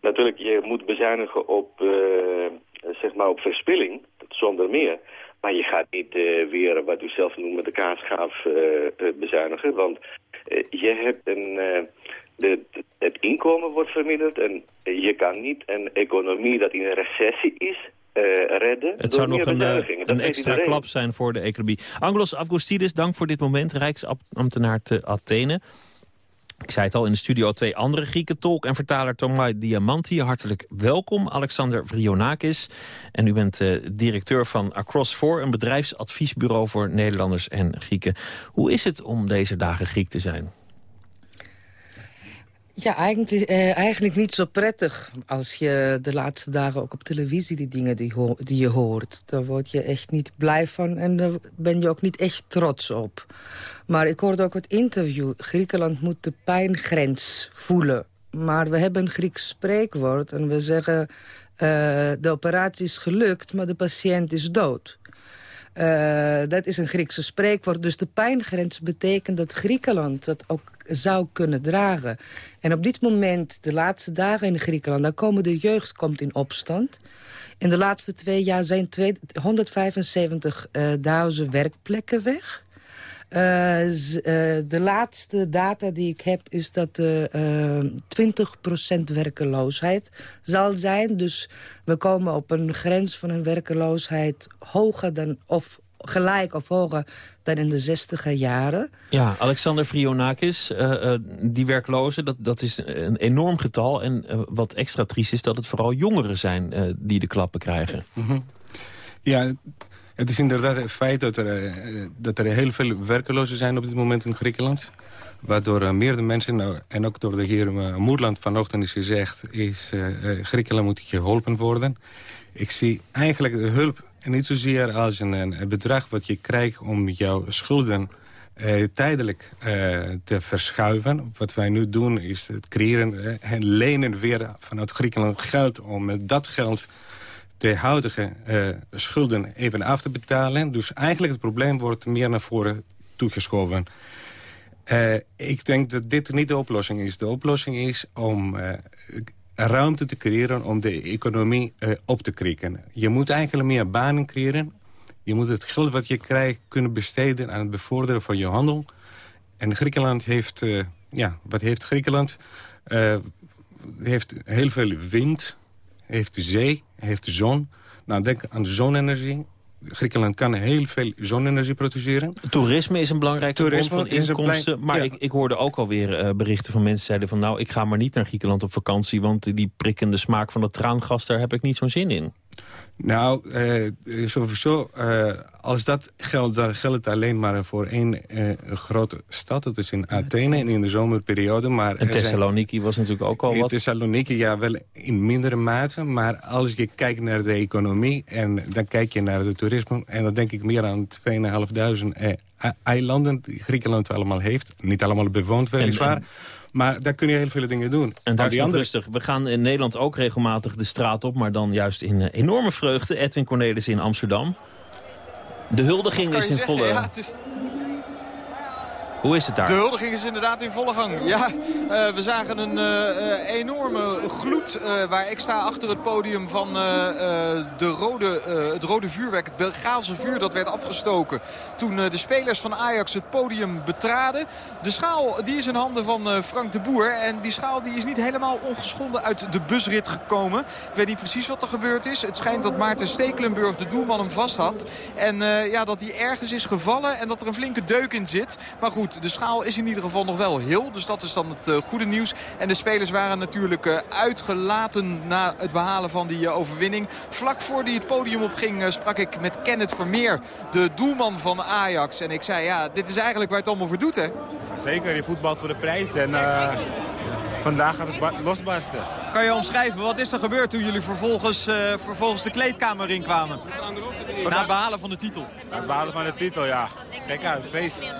Natuurlijk, je moet bezuinigen op eh, zeg maar op verspilling, zonder meer. Maar je gaat niet weer, wat u zelf noemt, de kaasschaaf bezuinigen. Want je hebt een... De, het inkomen wordt verminderd en je kan niet een economie dat in een recessie is redden. Het zou nog een, een extra klap zijn voor de economie. Anglos Avgostidis, dank voor dit moment. Rijksambtenaar te Athene. Ik zei het al, in de studio twee andere Grieken, tolk en vertaler Tomai Diamanti. Hartelijk welkom, Alexander Vrionakis. En u bent uh, directeur van Across 4, een bedrijfsadviesbureau voor Nederlanders en Grieken. Hoe is het om deze dagen Griek te zijn? Ja, eigenlijk, eh, eigenlijk niet zo prettig. Als je de laatste dagen ook op televisie die dingen die, je hoort. Daar word je echt niet blij van en daar ben je ook niet echt trots op. Maar ik hoorde ook het interview. Griekenland moet de pijngrens voelen. Maar we hebben een Grieks spreekwoord en we zeggen... Uh, de operatie is gelukt, maar de patiënt is dood. Uh, dat is een Griekse spreekwoord. Dus de pijngrens betekent dat Griekenland dat ook zou kunnen dragen. En op dit moment, de laatste dagen in Griekenland... daar komen de jeugd komt in opstand. In de laatste twee jaar zijn 175.000 werkplekken weg. Uh, de laatste data die ik heb is dat uh, 20% werkeloosheid zal zijn. Dus we komen op een grens van een werkeloosheid hoger dan... of gelijk of hoger dan in de zestiger jaren. Ja, Alexander Vrionakis, uh, die werklozen, dat, dat is een enorm getal. En wat extra triest is dat het vooral jongeren zijn die de klappen krijgen. Mm Ja, het is inderdaad een feit dat er, eh, dat er heel veel werkelozen zijn op dit moment in Griekenland. Waardoor uh, meerdere mensen, nou, en ook door de heer uh, Moerland vanochtend is gezegd... is Griekenland moet geholpen worden. Ik zie eigenlijk de hulp niet zozeer als een, een bedrag wat je krijgt... om jouw schulden tijdelijk te verschuiven. Wat wij nu doen is het creëren en lenen weer vanuit Griekenland geld... om met dat geld de huidige uh, schulden even af te betalen. Dus eigenlijk het probleem wordt meer naar voren toegeschoven. Uh, ik denk dat dit niet de oplossing is. De oplossing is om uh, ruimte te creëren om de economie op te krikken. Je moet eigenlijk meer banen creëren. Je moet het geld wat je krijgt kunnen besteden aan het bevorderen van je handel. En Griekenland heeft, ja, wat heeft Griekenland? heeft heel veel wind, heeft de zee, heeft de zon. Nou, denk aan zonne-energie. Griekenland kan heel veel zonne-energie produceren. Toerisme is een belangrijke Toerisme bron van inkomsten. Maar ja. ik, ik hoorde ook alweer eh, berichten van mensen die zeiden van... nou, ik ga maar niet naar Griekenland op vakantie... want die prikkende smaak van dat traangas, daar heb ik niet zo'n zin in. Nou, eh, sowieso, eh, als dat geldt, dan geldt het alleen maar voor één eh, grote stad. Dat is in Athene en in de zomerperiode. Maar En zijn- Thessaloniki was natuurlijk ook al In wat. Thessaloniki, ja, wel in mindere mate. Maar als je kijkt naar de economie en dan kijk je naar het toerisme... en dan denk ik meer aan 2.500 eh, e- eilanden die Griekenland allemaal heeft. Niet allemaal bewoond weliswaar. En- maar daar kun je heel veel dingen doen. En daar is die het rustig. We gaan in Nederland ook regelmatig de straat op... maar dan juist in eh, enorme vreugde. Edwin Cornelis in Amsterdam. De huldiging is in zeggen, volle... ja, het is- Hoe is het daar? De huldiging is inderdaad in volle gang. Ja, eh, we zagen een eh, eh, enorme gloed waar ik sta achter het podium van de rode, het rode vuurwerk. Het Belgaalse vuur dat werd afgestoken toen de spelers van Ajax het podium betraden. De schaal die is in handen van Frank de Boer. En die schaal die is niet helemaal ongeschonden uit de busrit gekomen. Ik weet niet precies wat er gebeurd is. Het schijnt dat Maarten Stekelenburg, de doelman, hem vast had. En ja, dat hij ergens is gevallen en dat er een flinke deuk in zit. Maar goed, de schaal is in ieder geval nog wel heel. Dus dat is dan het eh, goede nieuws. En de spelers waren natuurlijk eh, uitgelaten na het behalen van die eh, overwinning. Vlak voor die het podium opging sprak ik met Kenneth Vermeer, de doelman van Ajax. En ik zei, ja, dit is eigenlijk waar het allemaal voor doet, hè? Zeker, je voetbalt voor de prijs en eh, vandaag gaat het ba- losbarsten. Kan je omschrijven, wat is er gebeurd toen jullie vervolgens, eh, vervolgens de kleedkamer inkwamen? Na het behalen van de titel. Na het behalen van de titel, ja. Kijk uit, feest.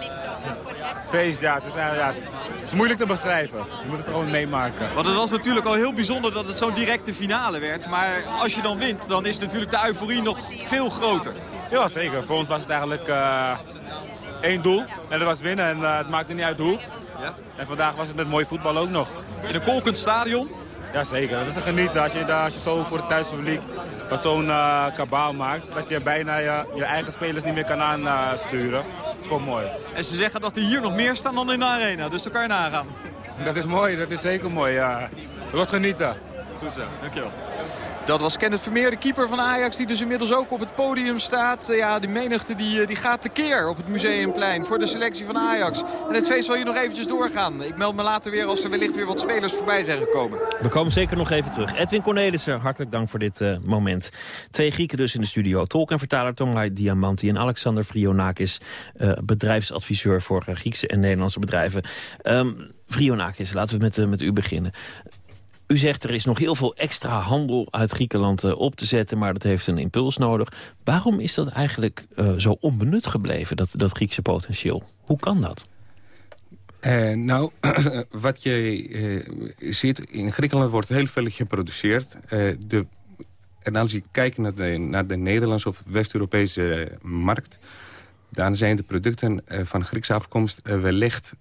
Feest, ja. Het is, eh, ja. het is moeilijk te beschrijven. Je moet het gewoon meemaken. Want het was natuurlijk al heel bijzonder dat het zo'n directe finale werd. Maar als je dan wint, dan is natuurlijk de euforie nog veel groter. Ja, zeker. Voor ons was het eigenlijk eh, één doel. En dat was winnen en eh, het maakte niet uit hoe. En vandaag was het met mooi voetbal ook nog. In een kolkend stadion? Ja, zeker. Dat is een genieten. Als je, daar- als je zo voor het thuispubliek wat zo'n eh, kabaal maakt... dat je bijna je, je eigen spelers niet meer kan aansturen. dat is gewoon mooi. En ze zeggen dat er hier nog meer staan dan in de arena. Dus dan kan je nagaan. Dat is mooi, dat is zeker mooi. Ja. Het wordt genieten. Goed zo, dankjewel. Dat was Kenneth Vermeer, de keeper van Ajax, die dus inmiddels ook op het podium staat. Eh, Ja, die menigte die, eh, die gaat tekeer op het Museumplein voor de selectie van Ajax. En het feest zal hier nog eventjes doorgaan. Ik meld me later weer als er wellicht weer wat spelers voorbij zijn gekomen. We komen zeker nog even terug. Edwin Cornelissen, hartelijk dank voor dit eh, moment. Twee Grieken dus in de studio. Tolk en vertaler Tongai Diamanti en Alexander Vrionakis... eh, bedrijfsadviseur voor Griekse en Nederlandse bedrijven. Vrionakis, laten we met, met u beginnen. U zegt er is nog heel veel extra handel uit Griekenland eh, op te zetten... maar dat heeft een impuls nodig. Waarom is dat eigenlijk eh, zo onbenut gebleven, dat, dat Griekse potentieel? Hoe kan dat? Eh, nou, wat je ziet, in Griekenland wordt heel veel geproduceerd. De, en als je kijkt naar de, naar de Nederlandse of West-Europese markt... dan zijn de producten van Griekse afkomst wellicht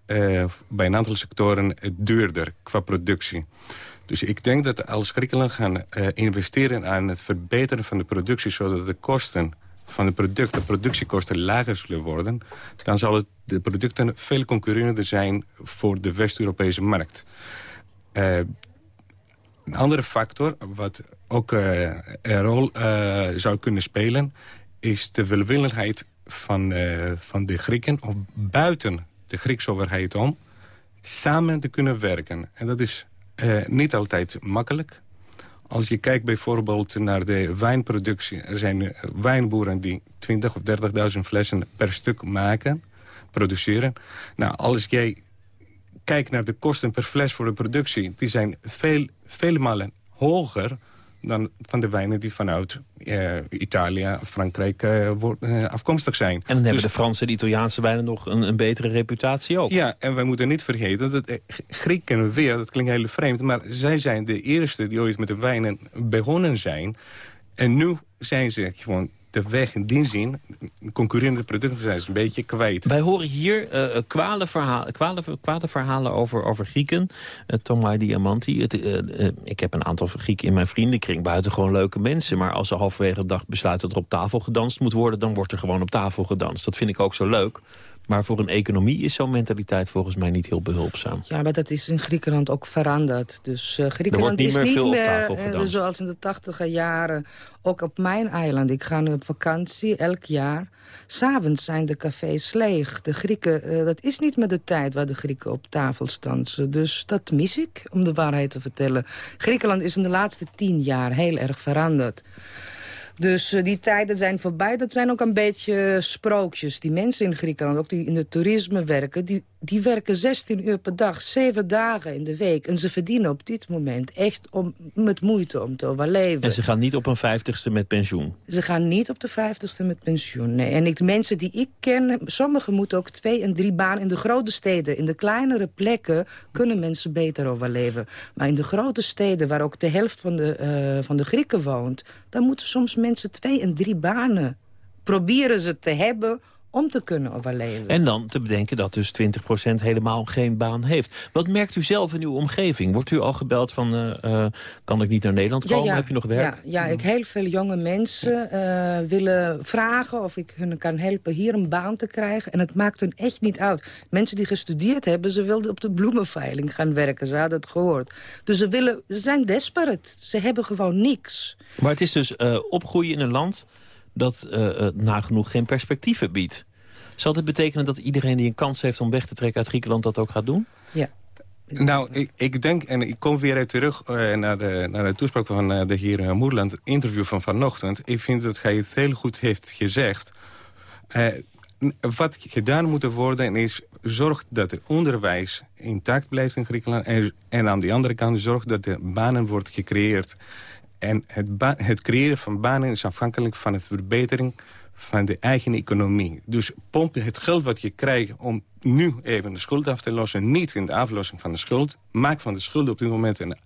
bij een aantal sectoren duurder qua productie. Dus ik denk dat als Griekenland gaan eh, investeren aan het verbeteren van de productie... zodat de kosten van de producten, productiekosten lager zullen worden... dan zal het, de producten veel concurrerender zijn voor de West-Europese markt. Eh, een andere factor, wat ook eh, een rol zou kunnen spelen... is de welwillendheid van, van de Grieken, of buiten de Griekse overheid om... samen te kunnen werken. En dat is eh, niet altijd makkelijk. Als je kijkt bijvoorbeeld naar de wijnproductie... er zijn wijnboeren die 20.000 of 30.000 flessen per stuk maken, produceren. Nou, als jij kijkt naar de kosten per fles voor de productie... die zijn veel, vele malen hoger dan van de wijnen die vanuit eh, Italië, Frankrijk eh, afkomstig zijn. En dan hebben Dus- de Franse en de Italiaanse wijnen nog een, een betere reputatie ook. ja, en wij moeten niet vergeten dat eh, Grieken weer, dat klinkt heel vreemd... maar zij zijn de eerste die ooit met de wijnen begonnen zijn. En nu zijn ze gewoon de weg in die zin... concurrerende producten zijn ze een beetje kwijt. Wij horen hier eh kwade, verhalen, kwade, verhalen over, over Grieken. Uh, Tomai Diamanti. Het, eh, eh, ik heb een aantal Grieken in mijn vriendenkring. Buitengewoon leuke mensen. Maar als ze halverwege de dag besluiten dat er op tafel gedanst moet worden... dan wordt er gewoon op tafel gedanst. Dat vind ik ook zo leuk. Maar voor een economie is zo'n mentaliteit volgens mij niet heel behulpzaam. Ja, maar dat is in Griekenland ook veranderd. Dus uh, Griekenland niet is meer niet meer eh, zoals in de tachtiger jaren. Ook op mijn eiland. Ik ga nu op vakantie elk jaar. S'avonds zijn de cafés leeg. De Grieken, eh, dat is niet meer de tijd waar de Grieken op tafel stansen. Dus dat mis ik, om de waarheid te vertellen. Griekenland is in de laatste tien jaar heel erg veranderd. Dus eh, die tijden zijn voorbij. Dat zijn ook een beetje sprookjes. Die mensen in Griekenland, ook die in het toerisme werken... die, die werken 16 uur per dag, 7 dagen in de week. En ze verdienen op dit moment echt om, met moeite om te overleven. En ze gaan niet op een vijftigste met pensioen. Ze gaan niet op de vijftigste met pensioen. Nee. En ik, de mensen die ik ken, sommigen moeten ook twee en drie banen in de grote steden. In de kleinere plekken kunnen mensen beter overleven. Maar in de grote steden, waar ook de helft van de, eh, van de Grieken woont... daar moeten soms mensen twee en drie banen proberen ze te hebben om te kunnen overleven. En dan te bedenken dat dus 20% helemaal geen baan heeft. Wat merkt u zelf in uw omgeving? Wordt u al gebeld van, eh, eh, kan ik niet naar Nederland komen? Heb je nog werk? Ja, ja ik heel veel jonge mensen eh, willen vragen of ik hun kan helpen hier een baan te krijgen. En het maakt hun echt niet uit. Mensen die gestudeerd hebben, ze wilden op de bloemenveiling gaan werken. Ze hadden het gehoord. Dus ze, willen, ze zijn desperate. Ze hebben gewoon niks. Maar het is dus opgroeien in een land dat uh, nagenoeg geen perspectieven biedt. Zal dit betekenen dat iedereen die een kans heeft om weg te trekken uit Griekenland dat ook gaat doen? Ja. Nou, ik, ik denk, en ik kom weer terug uh, naar, de, naar de toespraak van uh, de heer Moerland... het interview van vanochtend. Ik vind dat hij het heel goed heeft gezegd. wat gedaan moet worden is... zorg dat het onderwijs intact blijft in Griekenland... en, en aan de andere kant zorg dat er banen wordt gecreëerd... En het, het, creëren van banen is afhankelijk van de verbetering van de eigen economie. Dus pomp het geld wat je krijgt om nu even de schuld af te lossen... niet in de aflossing van de schuld. Maak van de schuld op dit moment een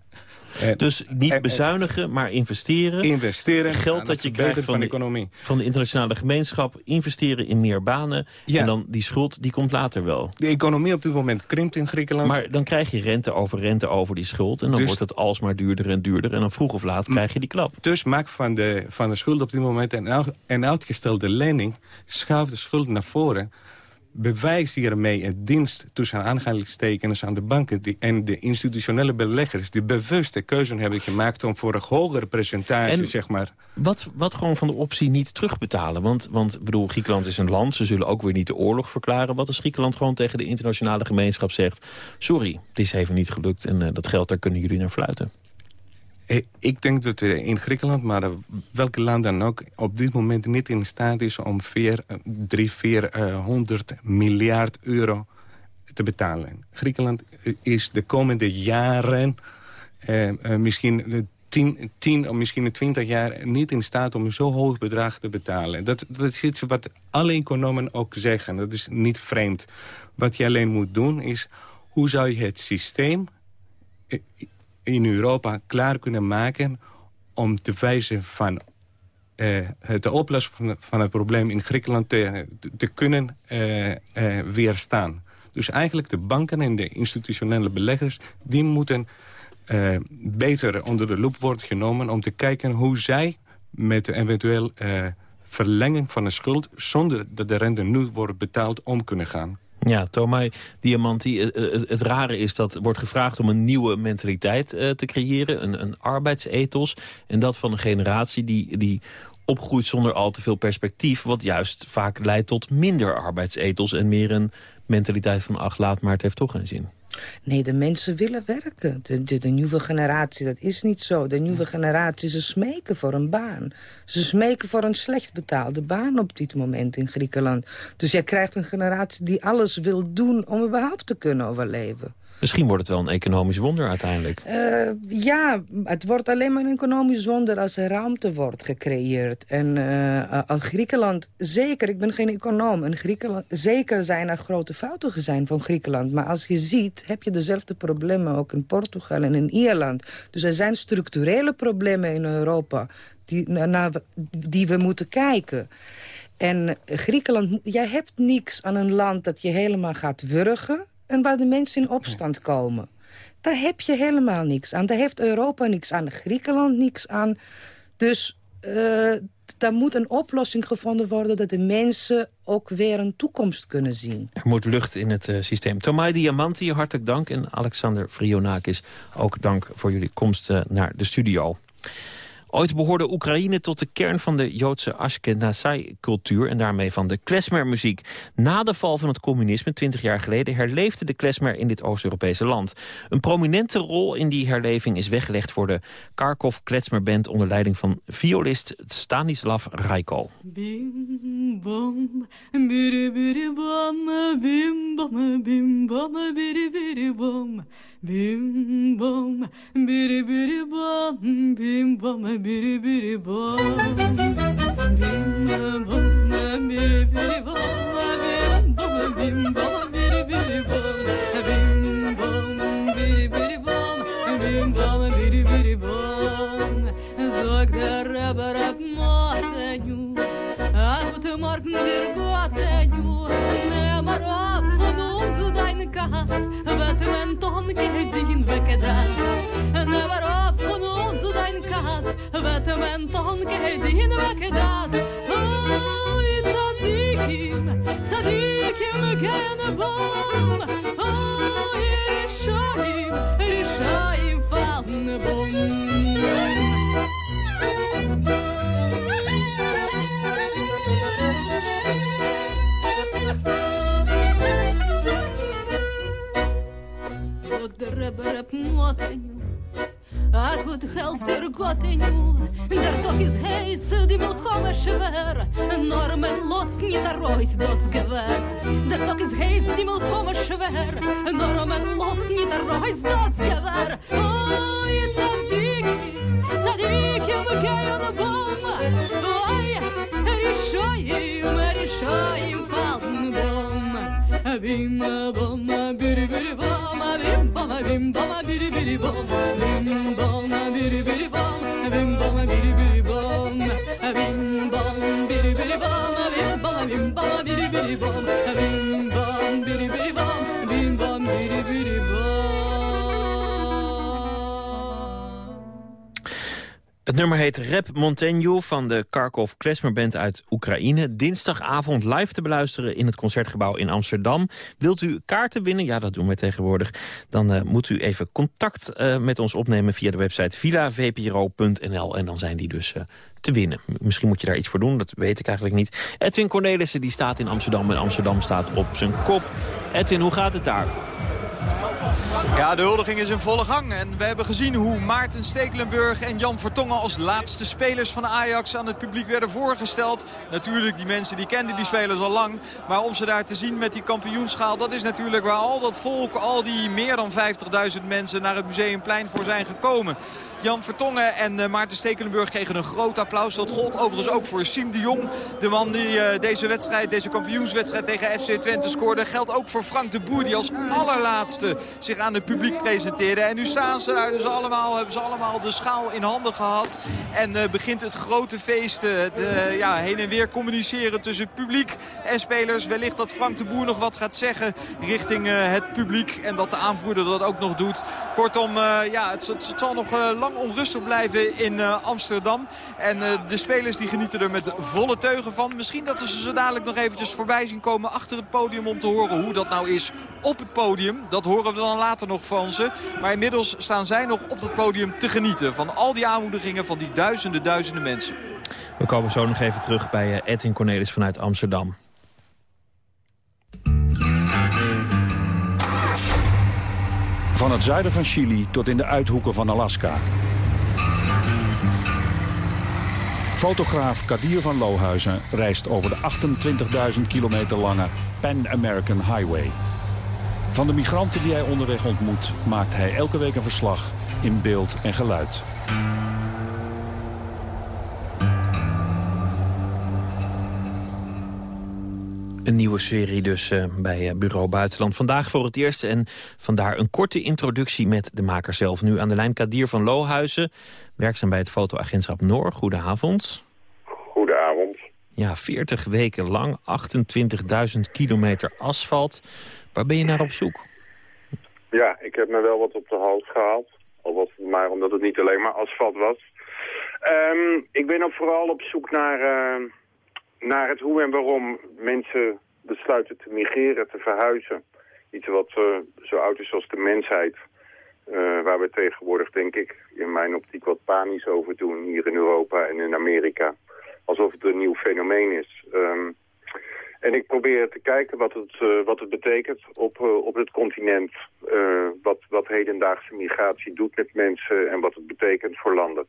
dus niet bezuinigen, maar investeren. Investeren. Geld dat je krijgt van, de, economie. van de internationale gemeenschap. Investeren in meer banen. Ja. En dan die schuld, die komt later wel. De economie op dit moment krimpt in Griekenland. Maar dan krijg je rente over rente over die schuld. En dan dus, wordt het alsmaar duurder en duurder. En dan vroeg of laat krijg je die klap. Dus maak van de, van de schuld op dit moment een, een uitgestelde lening. Schuif de schuld naar voren bewijst hiermee het dienst tussen aanhalingstekens aan de banken die, en de institutionele beleggers... die bewuste keuze hebben gemaakt om voor een hoger percentage, en zeg maar... Wat, wat gewoon van de optie niet terugbetalen? Want, want bedoel, Griekenland is een land, ze zullen ook weer niet de oorlog verklaren. Wat als Griekenland gewoon tegen de internationale gemeenschap zegt... sorry, het is even niet gelukt en uh, dat geld, daar kunnen jullie naar fluiten. Ik denk dat er in Griekenland, maar welke land dan ook... op dit moment niet in staat is om 3, 400 miljard euro te betalen. Griekenland is de komende jaren... Eh, misschien 10, 10 of misschien 20 jaar niet in staat om een zo hoog bedrag te betalen. Dat, dat is iets wat alle economen ook zeggen. Dat is niet vreemd. Wat je alleen moet doen is... hoe zou je het systeem in Europa klaar kunnen maken... om te wijzen van uh, de oplossing van, het probleem in Griekenland te, kunnen uh, uh, weerstaan. Dus eigenlijk de banken en de institutionele beleggers... die moeten beter onder de loep worden genomen... om te kijken hoe zij met eventueel verlenging van de schuld... zonder dat de rente nu wordt betaald om kunnen gaan. Ja, Tomai Diamanti, het rare is dat wordt gevraagd om een nieuwe mentaliteit te creëren. Een, een arbeidsethos. En dat van een generatie die, die opgroeit zonder al te veel perspectief. Wat juist vaak leidt tot minder arbeidsethos en meer een mentaliteit van ach laat maar het heeft toch geen zin. Nee, de mensen willen werken. De, de, de, nieuwe generatie, dat is niet zo. De nieuwe generatie, ze smeken voor een baan. Ze smeken voor een slecht betaalde baan op dit moment in Griekenland. Dus jij krijgt een generatie die alles wil doen om überhaupt te kunnen overleven. Misschien wordt het wel een economisch wonder uiteindelijk. Uh, ja, het wordt alleen maar een economisch wonder als er ruimte wordt gecreëerd. En al Griekenland, zeker, ik ben geen econoom... en Griekenland, zeker zijn er grote fouten gezien van Griekenland. Maar als je ziet, heb je dezelfde problemen ook in Portugal en in Ierland. Dus er zijn structurele problemen in Europa die, naar, die we moeten kijken. En Griekenland, jij hebt niks aan een land dat je helemaal gaat wurgen en waar de mensen in opstand komen. Daar heb je helemaal niks aan. Daar heeft Europa niks aan, Griekenland niks aan. Dus uh, daar moet een oplossing gevonden worden... dat de mensen ook weer een toekomst kunnen zien. Er moet lucht in het uh, systeem. Tomai Diamanti, hartelijk dank. En Alexander Frionakis, ook dank voor jullie komst uh, naar de studio. Ooit behoorde Oekraïne tot de kern van de Joodse Ashkenazai-cultuur... en daarmee van de klezmermuziek. Na de val van het communisme, 20 jaar geleden... herleefde de klezmer in dit Oost-Europese land. Een prominente rol in die herleving is weggelegd... voor de Kharkov Klezmerband onder leiding van violist Stanislav Raiko. Bim bom, bim. Bim bom, biri biri bom, bim bom, biri biri bom. Bim bom, biri biri bom, bim bom, bim bom, biri biri bom. Bim bom, biri biri bom, bim bom, biri biri bom. Zog der rubber up mortenju, agut morgen dir gotenju, ne marop Kass, wat men ton gedin wekedas. Ne marop von uns dein Kass, wat men ton gedin wekedas. Oh, tzadikim, tzadikim gen A goed helft er gotenju Der toch is heis die milchome schwer Normen los niet a rois dos gewer Der toch is heis die milchome schwer Normen los niet a rois dos Oh, je tzadiki Tzadiki mkeyon bom falten bom Bim bom, biri biri bom, bom, bim bom, biri biri bom, bim bom, biri biri bom, bim bom, biri biri bom, bim bom, biri biri bom, bim bom, bim bom, biri biri bom, Het nummer heet Rep Montenjo van de Kharkov Klezmerband uit Oekraïne. Dinsdagavond live te beluisteren in het Concertgebouw in Amsterdam. Wilt u kaarten winnen? Ja, dat doen we tegenwoordig. Dan uh, moet u even contact uh, met ons opnemen via de website villavpro.nl. En dan zijn die dus uh, te winnen. Misschien moet je daar iets voor doen, dat weet ik eigenlijk niet. Edwin Cornelissen die staat in Amsterdam en Amsterdam staat op zijn kop. Edwin, hoe gaat het daar? Ja, de huldiging is in volle gang. En we hebben gezien hoe Maarten Stekelenburg en Jan Vertongen als laatste spelers van Ajax aan het publiek werden voorgesteld. Natuurlijk, die mensen die kenden die spelers al lang. Maar om ze daar te zien met die kampioenschaal, dat is natuurlijk waar al dat volk, al die meer dan 50.000 mensen naar het Museumplein voor zijn gekomen. Jan Vertongen en uh, Maarten Stekelenburg kregen een groot applaus. Dat gold overigens ook voor Siem de Jong. De man die uh, deze wedstrijd, deze kampioenswedstrijd tegen FC Twente scoorde. Geldt ook voor Frank de Boer die als allerlaatste zich aan het publiek presenteerde. En nu staan ze daar dus allemaal, hebben ze allemaal de schaal in handen gehad. En uh, begint het grote feest, het ja, heen en weer communiceren tussen publiek en spelers. Wellicht dat Frank de Boer nog wat gaat zeggen richting het publiek. En dat de aanvoerder dat ook nog doet. Kortom, ja, het, het, zal nog lang onrustig blijven in Amsterdam. En de spelers die genieten er met volle teugen van. Misschien dat ze zo dadelijk nog eventjes voorbij zien komen achter het podium... om te horen hoe dat nou is op het podium. Dat horen we dan later nog van ze. Maar inmiddels staan zij nog op het podium te genieten... van al die aanmoedigingen van die duizenden, duizenden mensen. We komen zo nog even terug bij uh, Edwin Cornelis vanuit Amsterdam. Van het zuiden van Chili tot in de uithoeken van Alaska. Fotograaf Kadir van Lohuizen reist over de 28.000 kilometer lange Pan American Highway. Van de migranten die hij onderweg ontmoet maakt hij elke week een verslag in beeld en geluid. Een nieuwe serie dus uh, bij uh, Bureau Buitenland. Vandaag voor het eerst en vandaar een korte introductie met de maker zelf. Nu aan de lijn Kadir van Lohuizen, werkzaam bij het fotoagentschap Noor. Goedenavond. Ja, 40 weken lang, 28.000 kilometer asfalt. Waar ben je naar op zoek? Ja, ik heb me wel wat op de hals gehaald. Al was het maar omdat het niet alleen maar asfalt was. Ehm, ik ben ook vooral op zoek naar, eh, naar het hoe en waarom mensen besluiten te migreren, te verhuizen. Iets wat eh, zo oud is als de mensheid. Eh, waar we tegenwoordig, denk ik, in mijn optiek wat panisch over doen hier in Europa en in Amerika. Alsof het een nieuw fenomeen is. Ehm, en ik probeer te kijken wat het, eh, wat het betekent op, eh, op het continent. eh, wat, wat hedendaagse migratie doet met mensen en wat het betekent voor landen.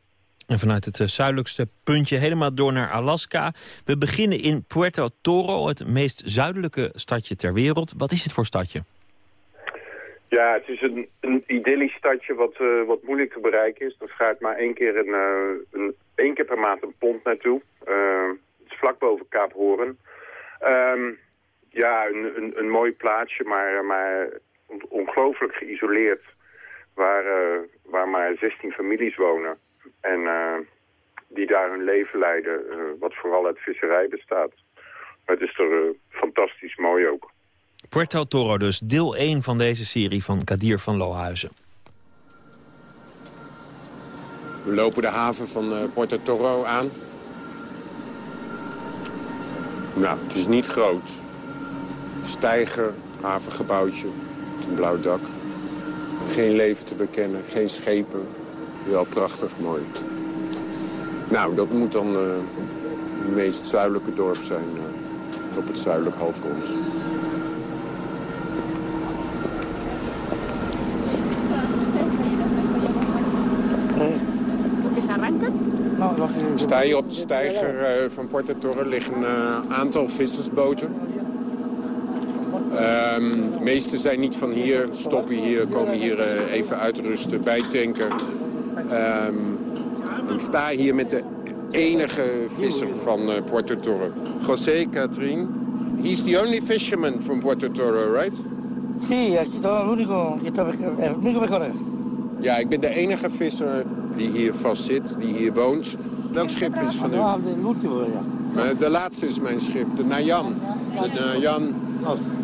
En vanuit het zuidelijkste puntje helemaal door naar Alaska. We beginnen in Puerto Toro, het meest zuidelijke stadje ter wereld. Wat is het voor stadje? Ja, het is een, idyllisch stadje wat, eh, wat moeilijk te bereiken is. Er gaat maar één keer, een, eh, een, één keer per maand een pont naartoe. Eh, het is vlak boven Kaap Horen. Ehm, ja, een, een, een mooi plaatsje, maar, maar on- ongelooflijk geïsoleerd. Waar, waar maar 16 families wonen. En die daar hun leven leiden, wat vooral uit visserij bestaat. Maar het is er fantastisch mooi ook. Puerto Toro dus, deel 1 van deze serie van Kadir van Lohuizen. We lopen de haven van eh, Porto Toro aan. Nou, het is niet groot. Steiger, havengebouwtje, met een blauw dak. Geen leven te bekennen, geen schepen. Wel prachtig mooi. Nou, dat moet dan eh, het meest zuidelijke dorp zijn eh, op het zuidelijk halfrond. Sta je op de steiger eh, van Porto Torre liggen een eh, aantal vissersboten. Ehm, de meeste zijn niet van hier, stoppen hier, komen hier eh, even uitrusten, bijtanken. Ehm, ik sta hier met de enige visser van eh, Porto Torre, José Catrin. He's the only fisherman from Porto Torre, right? Sí, aquí todo el único, el único mejor. Ja, ik ben de enige visser die hier vastzit, die hier woont. Welk schip is van u? Eh, De laatste is mijn schip, de Nayan. De Nayan,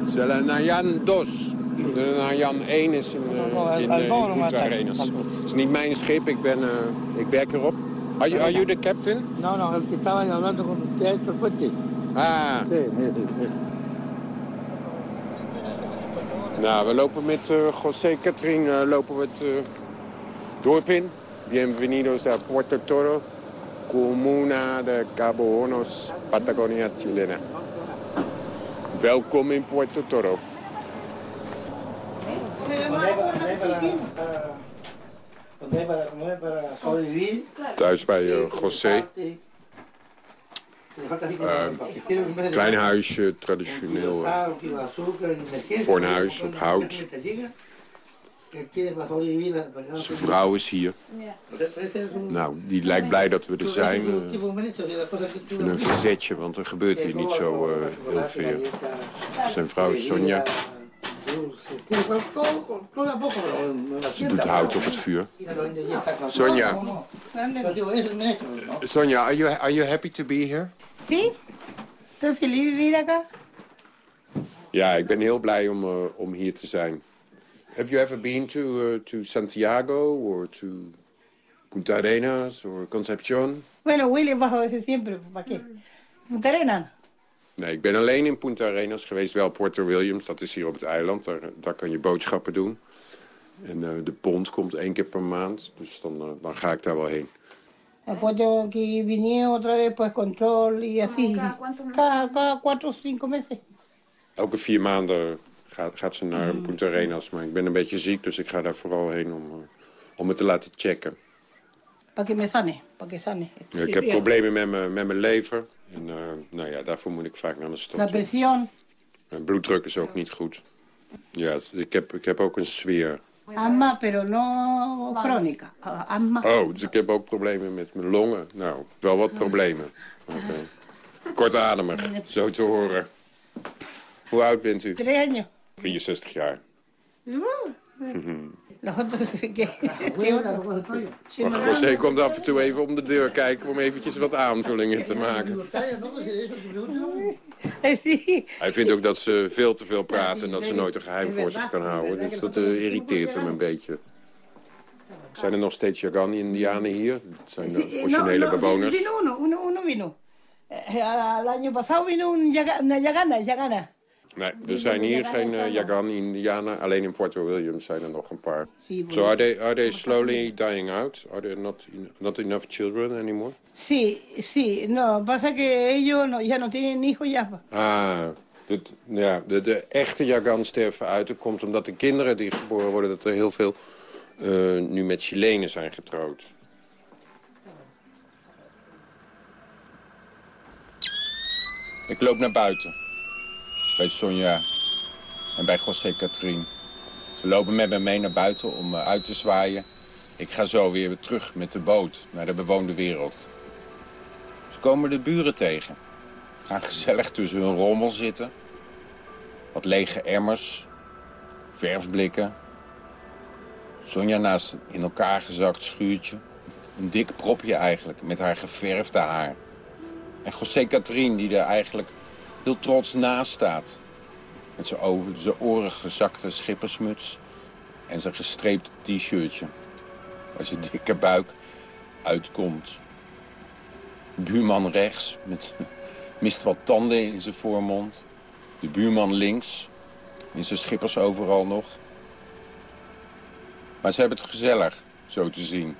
c'est la Nayan 2. De Nayan 1 is in, in, in Punta Arenas. Het is niet mijn schip, ik, ben, eh, ik werk erop. Are you, are you the captain? No, no, el que estaba hablando con usted puente. Ah. Nou, we lopen met eh, José Catrin eh, lopen we het eh, dorp in. Bienvenidos a Puerto Toro, Comuna de Cabo Hornos, Patagonia Chilena. Welkom in Puerto Toro. Thuis bij eh, José. Eh, klein huisje, traditioneel. eh, fornuis op hout. Zijn vrouw is hier. Nou, die lijkt blij dat we er zijn. Eh, Ik vind een verzetje, want er gebeurt hier niet zo eh, heel veel. Zijn vrouw is Sonja. Ze doet hout op het vuur. Sonja. Sonja, are you, are you happy to be here? Sí, estoy feliz de vivir acá. Ja, ik ben heel blij om, eh, om hier te zijn. Have you ever been to, uh, to Santiago or to Punta Arenas or Concepción? Bueno, Willy bajo ese siempre, ¿para qué? Punta Arenas. Nee, ik ben alleen in Punta Arenas geweest. Wel Puerto Williams, dat is hier op het eiland. Daar, daar kan je boodschappen doen. En eh, de pont komt één keer per maand. Dus dan, eh, dan ga ik daar wel heen. Después tengo que venir otra vez, pues control y así. Cada, cada cuatro o cinco meses. Elke vier maanden gaat, gaat ze naar Punta Arenas. Maar ik ben een beetje ziek, dus ik ga daar vooral heen om, eh, om het te laten checken. Me que sane. Ja, ik heb problemen met mijn, met mijn lever. En eh, nou ja, daarvoor moet ik vaak naar de stad. La presión, Mijn bloeddruk is ook niet goed. Ja, ik heb, ik heb ook een sfeer. asma, pero no crónica. Ah, Asma. Oh, dus ik heb ook problemen met mijn longen. Nou, wel wat problemen. Oké. Kortademig, zo te horen. Hoe oud bent u? Años. 63 jaar. Que... Maar José komt af en toe even om de deur kijken... om eventjes wat aanvullingen te maken. Hij vindt ook dat ze veel te veel praten... en dat ze nooit een geheim voor zich kan houden. Dus dat eh, irriteert hem een beetje. Zijn er nog steeds Yagan-Indianen hier? Dat zijn de originele bewoners. Vino uno, uno, uno vino. Eh, El año pasado vino un Yagana, Yagana. Nee, er zijn hier geen uh, Yagan-Indianen. Alleen in Puerto Williams zijn er nog een paar. So are they, are they slowly dying out? Are there not, not enough children anymore? Sí, sí, no, pasa que ellos no, ya no tienen hijos ya. Ah, dit, ja, de, de echte Yagan sterven uit. Dat komt omdat de kinderen die geboren worden... dat er heel veel uh, nu met Chilenen zijn getrouwd. Ik loop naar buiten. Bij Sonja en bij José Katrien. Ze lopen met me mee naar buiten om uit te zwaaien. Ik ga zo weer terug met de boot naar de bewoonde wereld. Ze komen de buren tegen. Gaan gezellig tussen hun rommel zitten. Wat lege emmers. Verfblikken. Sonja naast in elkaar gezakt schuurtje. Een dik propje eigenlijk, met haar geverfde haar. En José Katrien, die er eigenlijk heel trots naast staat. Met zijn, over, zijn oren gezakte schippersmuts en zijn gestreept t-shirtje. Waar zijn dikke buik uitkomt. Buurman rechts met mist wat tanden in zijn voormond. De buurman links, in zijn schippers overal nog. Maar ze hebben het gezellig, zo te zien.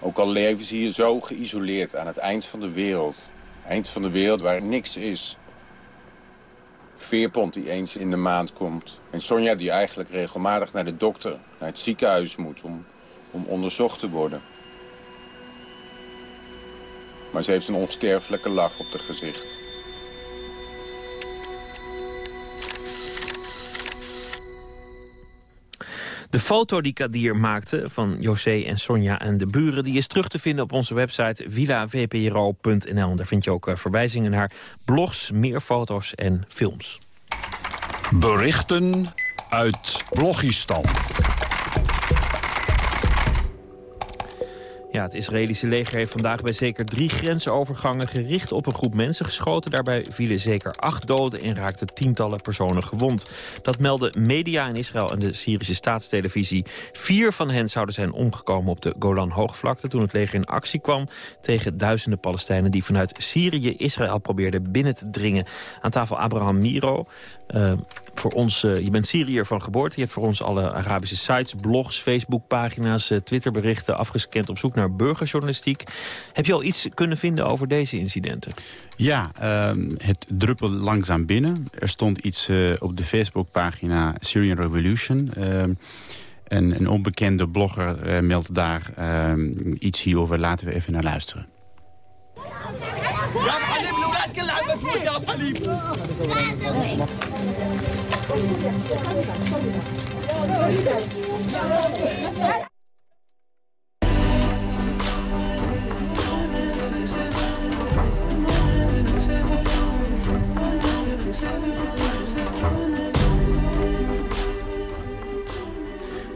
Ook al leven ze hier zo geïsoleerd aan het eind van de wereld. Eind van de wereld waar niks is. Veerpont die eens in de maand komt. En Sonja die eigenlijk regelmatig naar de dokter, naar het ziekenhuis moet om, om onderzocht te worden. Maar ze heeft een onsterfelijke lach op het gezicht. De foto die Kadir maakte van José en Sonja en de buren... die is terug te vinden op onze website villavpro.nl. Daar vind je ook uh, verwijzingen naar blogs, meer foto's en films. Berichten uit Blogistan. Ja, het Israëlische leger heeft vandaag bij zeker drie grensovergangen gericht op een groep mensen geschoten. Daarbij vielen zeker acht doden en raakten tientallen personen gewond. Dat melden media in Israël en de Syrische staatstelevisie. Vier van hen zouden zijn omgekomen op de Golan-hoogvlakte toen het leger in actie kwam tegen duizenden Palestijnen die vanuit Syrië Israël probeerden binnen te dringen. Aan tafel Abraham Miro. Uh, voor ons, uh, je bent Syriër van geboorte. Je hebt voor ons alle Arabische sites, blogs, Facebookpagina's, uh, Twitterberichten afgescand op zoek naar burgerjournalistiek. Heb je al iets kunnen vinden over deze incidenten? Ja, uh, het druppelt langzaam binnen. Er stond iets uh, op de Facebookpagina Syrian Revolution. een, een, onbekende blogger uh, meldt daar iets hierover. Laten we even naar luisteren.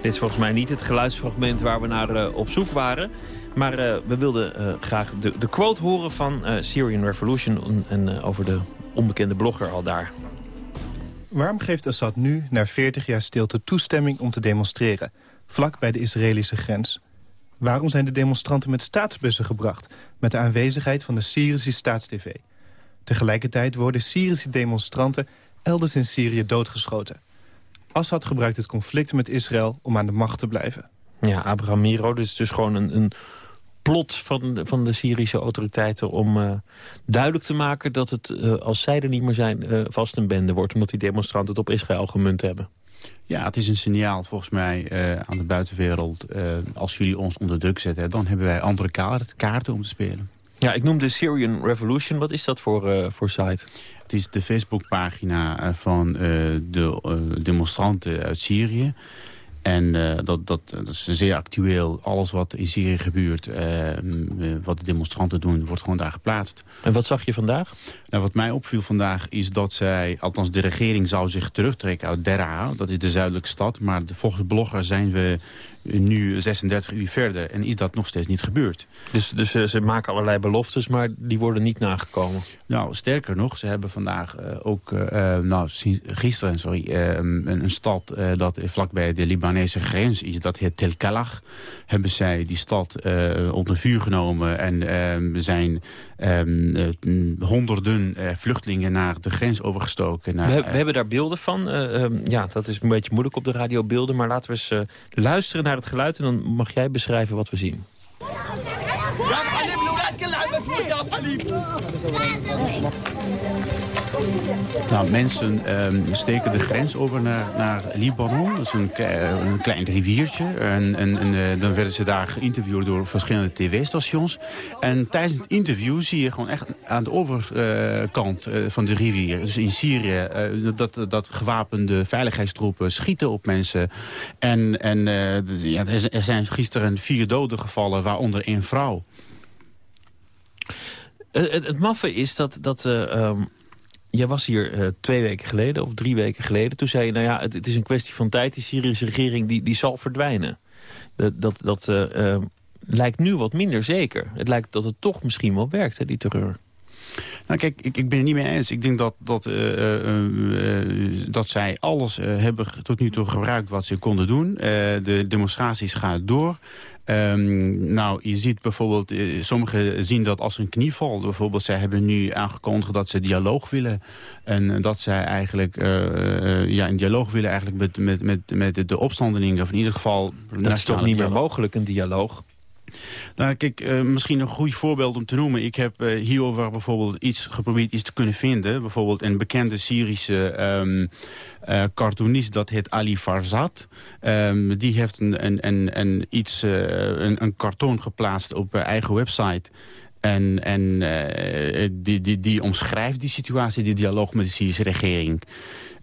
Dit is volgens mij niet het geluidsfragment waar we naar uh, op zoek waren. Maar uh, we wilden uh, graag de, de quote horen van Syrian Revolution... en over de onbekende blogger al daar. Waarom geeft Assad nu, na 40 jaar stilte, toestemming om te demonstreren? Vlak bij de Israëlische grens. Waarom zijn de demonstranten met staatsbussen gebracht... met de aanwezigheid van de Syrische staatstv? Tegelijkertijd worden Syrische demonstranten elders in Syrië doodgeschoten. Assad gebruikt het conflict met Israël om aan de macht te blijven. Ja, Abraham Miro, dus dus gewoon een, een plot van de, van de Syrische autoriteiten... om uh, duidelijk te maken dat het, uh, als zij er niet meer zijn, uh, vast een bende wordt... omdat die demonstranten het op Israël gemunt hebben. Ja, het is een signaal volgens mij aan de buitenwereld. als jullie ons onder druk zetten, dan hebben wij andere kaart, kaarten om te spelen. Ja, ik noemde Syrian Revolution. Wat is dat voor, voor site? Het is de Facebookpagina van de demonstranten uit Syrië. En uh, dat, dat, dat is zeer actueel. Alles wat in Syrië gebeurt, uh, wat de demonstranten doen, wordt gewoon daar geplaatst. En wat zag je vandaag? Nou, wat mij opviel vandaag is dat zij, althans de regering zou zich terugtrekken uit Deraa. Dat is de zuidelijke stad. Maar de, volgens bloggers zijn we nu 36 uur verder en is dat nog steeds niet gebeurd. Dus, dus uh, ze maken allerlei beloftes, maar die worden niet nagekomen? Nou, sterker nog, ze hebben vandaag uh, ook, uh, nou, gisteren, sorry, een, een, stad dat vlakbij de Libanese grens is, dat heet Tel Kalach, hebben zij die stad onder vuur genomen en ehm, zijn um, honderden vluchtelingen naar de grens overgestoken. Naar, we, we, hebben daar beelden van. Um, ja, dat is een beetje moeilijk op de radio beelden, maar laten we eens luisteren naar het geluid en dan mag jij beschrijven wat we zien. Nou, mensen um, steken de grens over naar, Libanon. Dat is een, een klein riviertje. En, uh, dan werden ze daar geïnterviewd door verschillende tv-stations. En tijdens het interview zie je gewoon echt aan de overkant uh, van de rivier... dus in Syrië, uh, dat, dat gewapende veiligheidstroepen schieten op mensen. En, en ja, er zijn gisteren vier doden gevallen, waaronder één vrouw. Het, het, maffe is dat... dat um Jij was hier uh, twee weken geleden of drie weken geleden. Toen zei je, nou ja, het, het, is een kwestie van tijd. Die Syrische regering die, die zal verdwijnen. Dat, dat, dat uh, uh, lijkt nu wat minder zeker. Het lijkt dat het toch misschien wel werkt, hè, die terreur. Nou kijk, ik, ik ben het niet mee eens. Ik denk dat, dat, uh, uh, dat zij alles hebben tot nu toe gebruikt wat ze konden doen. de demonstraties gaan door. Um, nou, je ziet bijvoorbeeld, sommigen zien dat als een knieval. Bijvoorbeeld, zij hebben nu aangekondigd dat ze dialoog willen. En dat zij eigenlijk ja, een dialoog willen eigenlijk met, met, met, met de opstandelingen. Of in ieder geval... Dat is toch niet meer mogelijk, een dialoog? Nou, kijk, uh, misschien een goed voorbeeld om te noemen. Ik heb uh, hierover bijvoorbeeld iets geprobeerd iets te kunnen vinden. Bijvoorbeeld een bekende Syrische um, uh, cartoonist, dat heet Ali Farzad. Um, die heeft een, een, een, iets, een, een cartoon geplaatst op eigen website... En, en die, die, die omschrijft die situatie, die dialoog met de Syrische regering.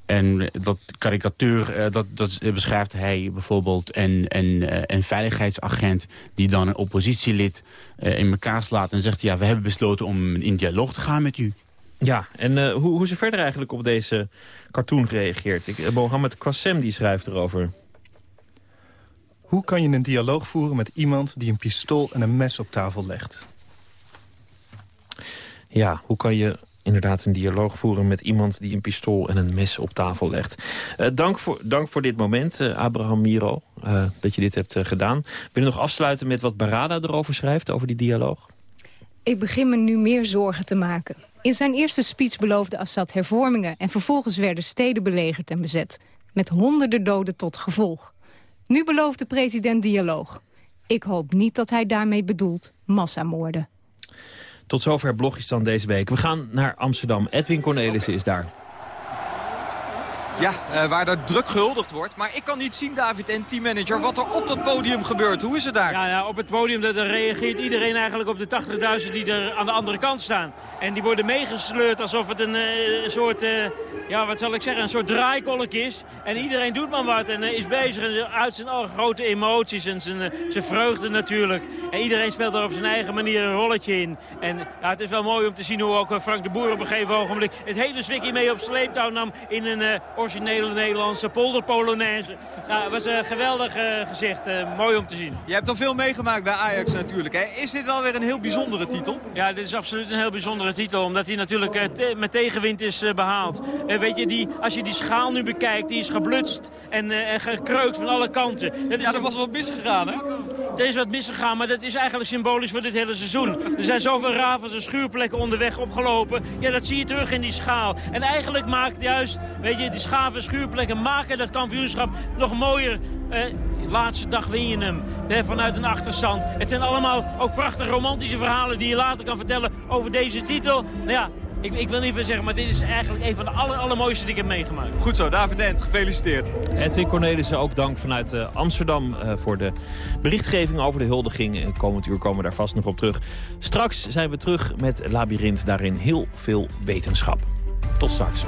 En dat karikatuur, eh, dat, dat beschrijft hij bijvoorbeeld een, een, eh, een veiligheidsagent... die dan een oppositielid eh, in elkaar slaat en zegt... ja, we hebben besloten om in dialoog te gaan met u. Ja, en uh, hoe, hoe ze verder eigenlijk op deze cartoon gereageerd? Ik, Mohammed Qassem die schrijft erover. Hoe kan je een dialoog voeren met iemand die een pistool en een mes op tafel legt? Ja, hoe kan je inderdaad een dialoog voeren met iemand die een pistool en een mes op tafel legt. Uh, dank, voor, dank voor dit moment, uh, Abraham Miro, uh, dat je dit hebt gedaan. Wil je nog afsluiten met wat Barada erover schrijft, over die dialoog? Ik begin me nu meer zorgen te maken. In zijn eerste speech beloofde Assad hervormingen... en vervolgens werden steden belegerd en bezet. Met honderden doden tot gevolg. Nu belooft de president dialoog. Ik hoop niet dat hij daarmee bedoelt massamoorden. Tot zover blogjes dan deze week. We gaan naar Amsterdam. Edwin Cornelissen is daar. Ja, uh, waar er druk gehuldigd wordt. Maar ik kan niet zien, David en teammanager, wat er op dat podium gebeurt. Hoe is het daar? Ja, ja op het podium dat er reageert iedereen eigenlijk op de 80.000 die er aan de andere kant staan. En die worden meegesleurd alsof het een uh, soort, uh, ja wat zal ik zeggen, een soort draaikolk is. En iedereen doet maar wat en is bezig en uit zijn al grote emoties en zijn, zijn vreugde natuurlijk. En iedereen speelt er op zijn eigen manier een rolletje in. En ja, het is wel mooi om te zien hoe ook Frank de Boer op een gegeven ogenblik het hele zwikkie mee op sleeptouw nam in een originele Nederlandse polderpolonaise. Nou, het was een geweldig uh, gezicht. Uh, mooi om te zien. Je hebt al veel meegemaakt bij Ajax natuurlijk. Hè? Is dit wel weer een heel bijzondere titel? Ja, dit is absoluut een heel bijzondere titel. Omdat hij natuurlijk te met tegenwind is behaald. weet je, die, als je die schaal nu bekijkt, die is geblutst en, en gekreukt van alle kanten. Dat ja, er was wat misgegaan, hè? Er is wat misgegaan, maar dat is eigenlijk symbolisch voor dit hele seizoen. Er zijn zoveel ravens en schuurplekken onderweg opgelopen. Ja, dat zie je terug in die schaal. En eigenlijk maakt juist, weet je, die schaal schuurplekken maken dat kampioenschap nog mooier. Eh, laatste dag win je hem vanuit een achterstand. Het zijn allemaal ook prachtige romantische verhalen die je later kan vertellen over deze titel. Nou ja, ik, ik, wil niet veel zeggen, maar dit is eigenlijk een van de aller, allermooiste die ik heb meegemaakt. Goed zo, David Ent, gefeliciteerd. Edwin Cornelissen, ook dank vanuit uh, Amsterdam uh, voor de berichtgeving over de huldiging. En komend uur komen we daar vast nog op terug. Straks zijn we terug met Labyrinth, daarin heel veel wetenschap. Tot straks.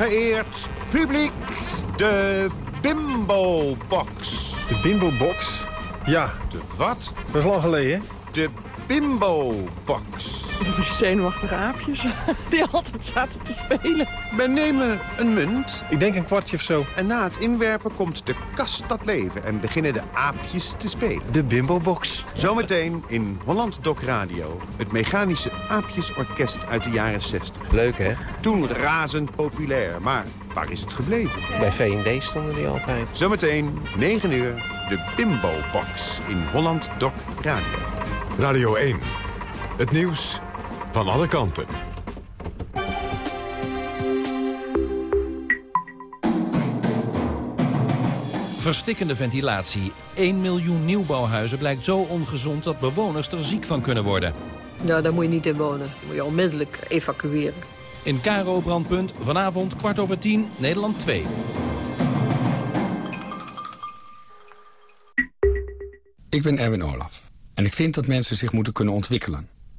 Hooggeëerd publiek, de Bimbo Box. De Bimbo Box? Ja. De wat? Dat is lang geleden. De Bimbo Box. Dat die zenuwachtige aapjes die altijd zaten te spelen. We nemen een munt. Ik denk een kwartje of zo. En na het inwerpen komt de kast tot leven en beginnen de aapjes te spelen. De Bimbo Box. Zometeen in Holland Doc Radio. Het mechanische aapjesorkest uit de jaren 60. Leuk, hè? Toen razend populair, maar waar is het gebleven? Bij V&D stonden die altijd. Zometeen, 9 uur, de Bimbo Box in Holland Doc Radio. Radio 1. Het nieuws van alle kanten. Verstikkende ventilatie. 1 miljoen nieuwbouwhuizen blijkt zo ongezond dat bewoners er ziek van kunnen worden. Nou, daar moet je niet in wonen. Dan moet je onmiddellijk evacueren. In Karo Brandpunt, vanavond kwart over tien, Nederland 2. Ik ben Erwin Olaf. En ik vind dat mensen zich moeten kunnen ontwikkelen.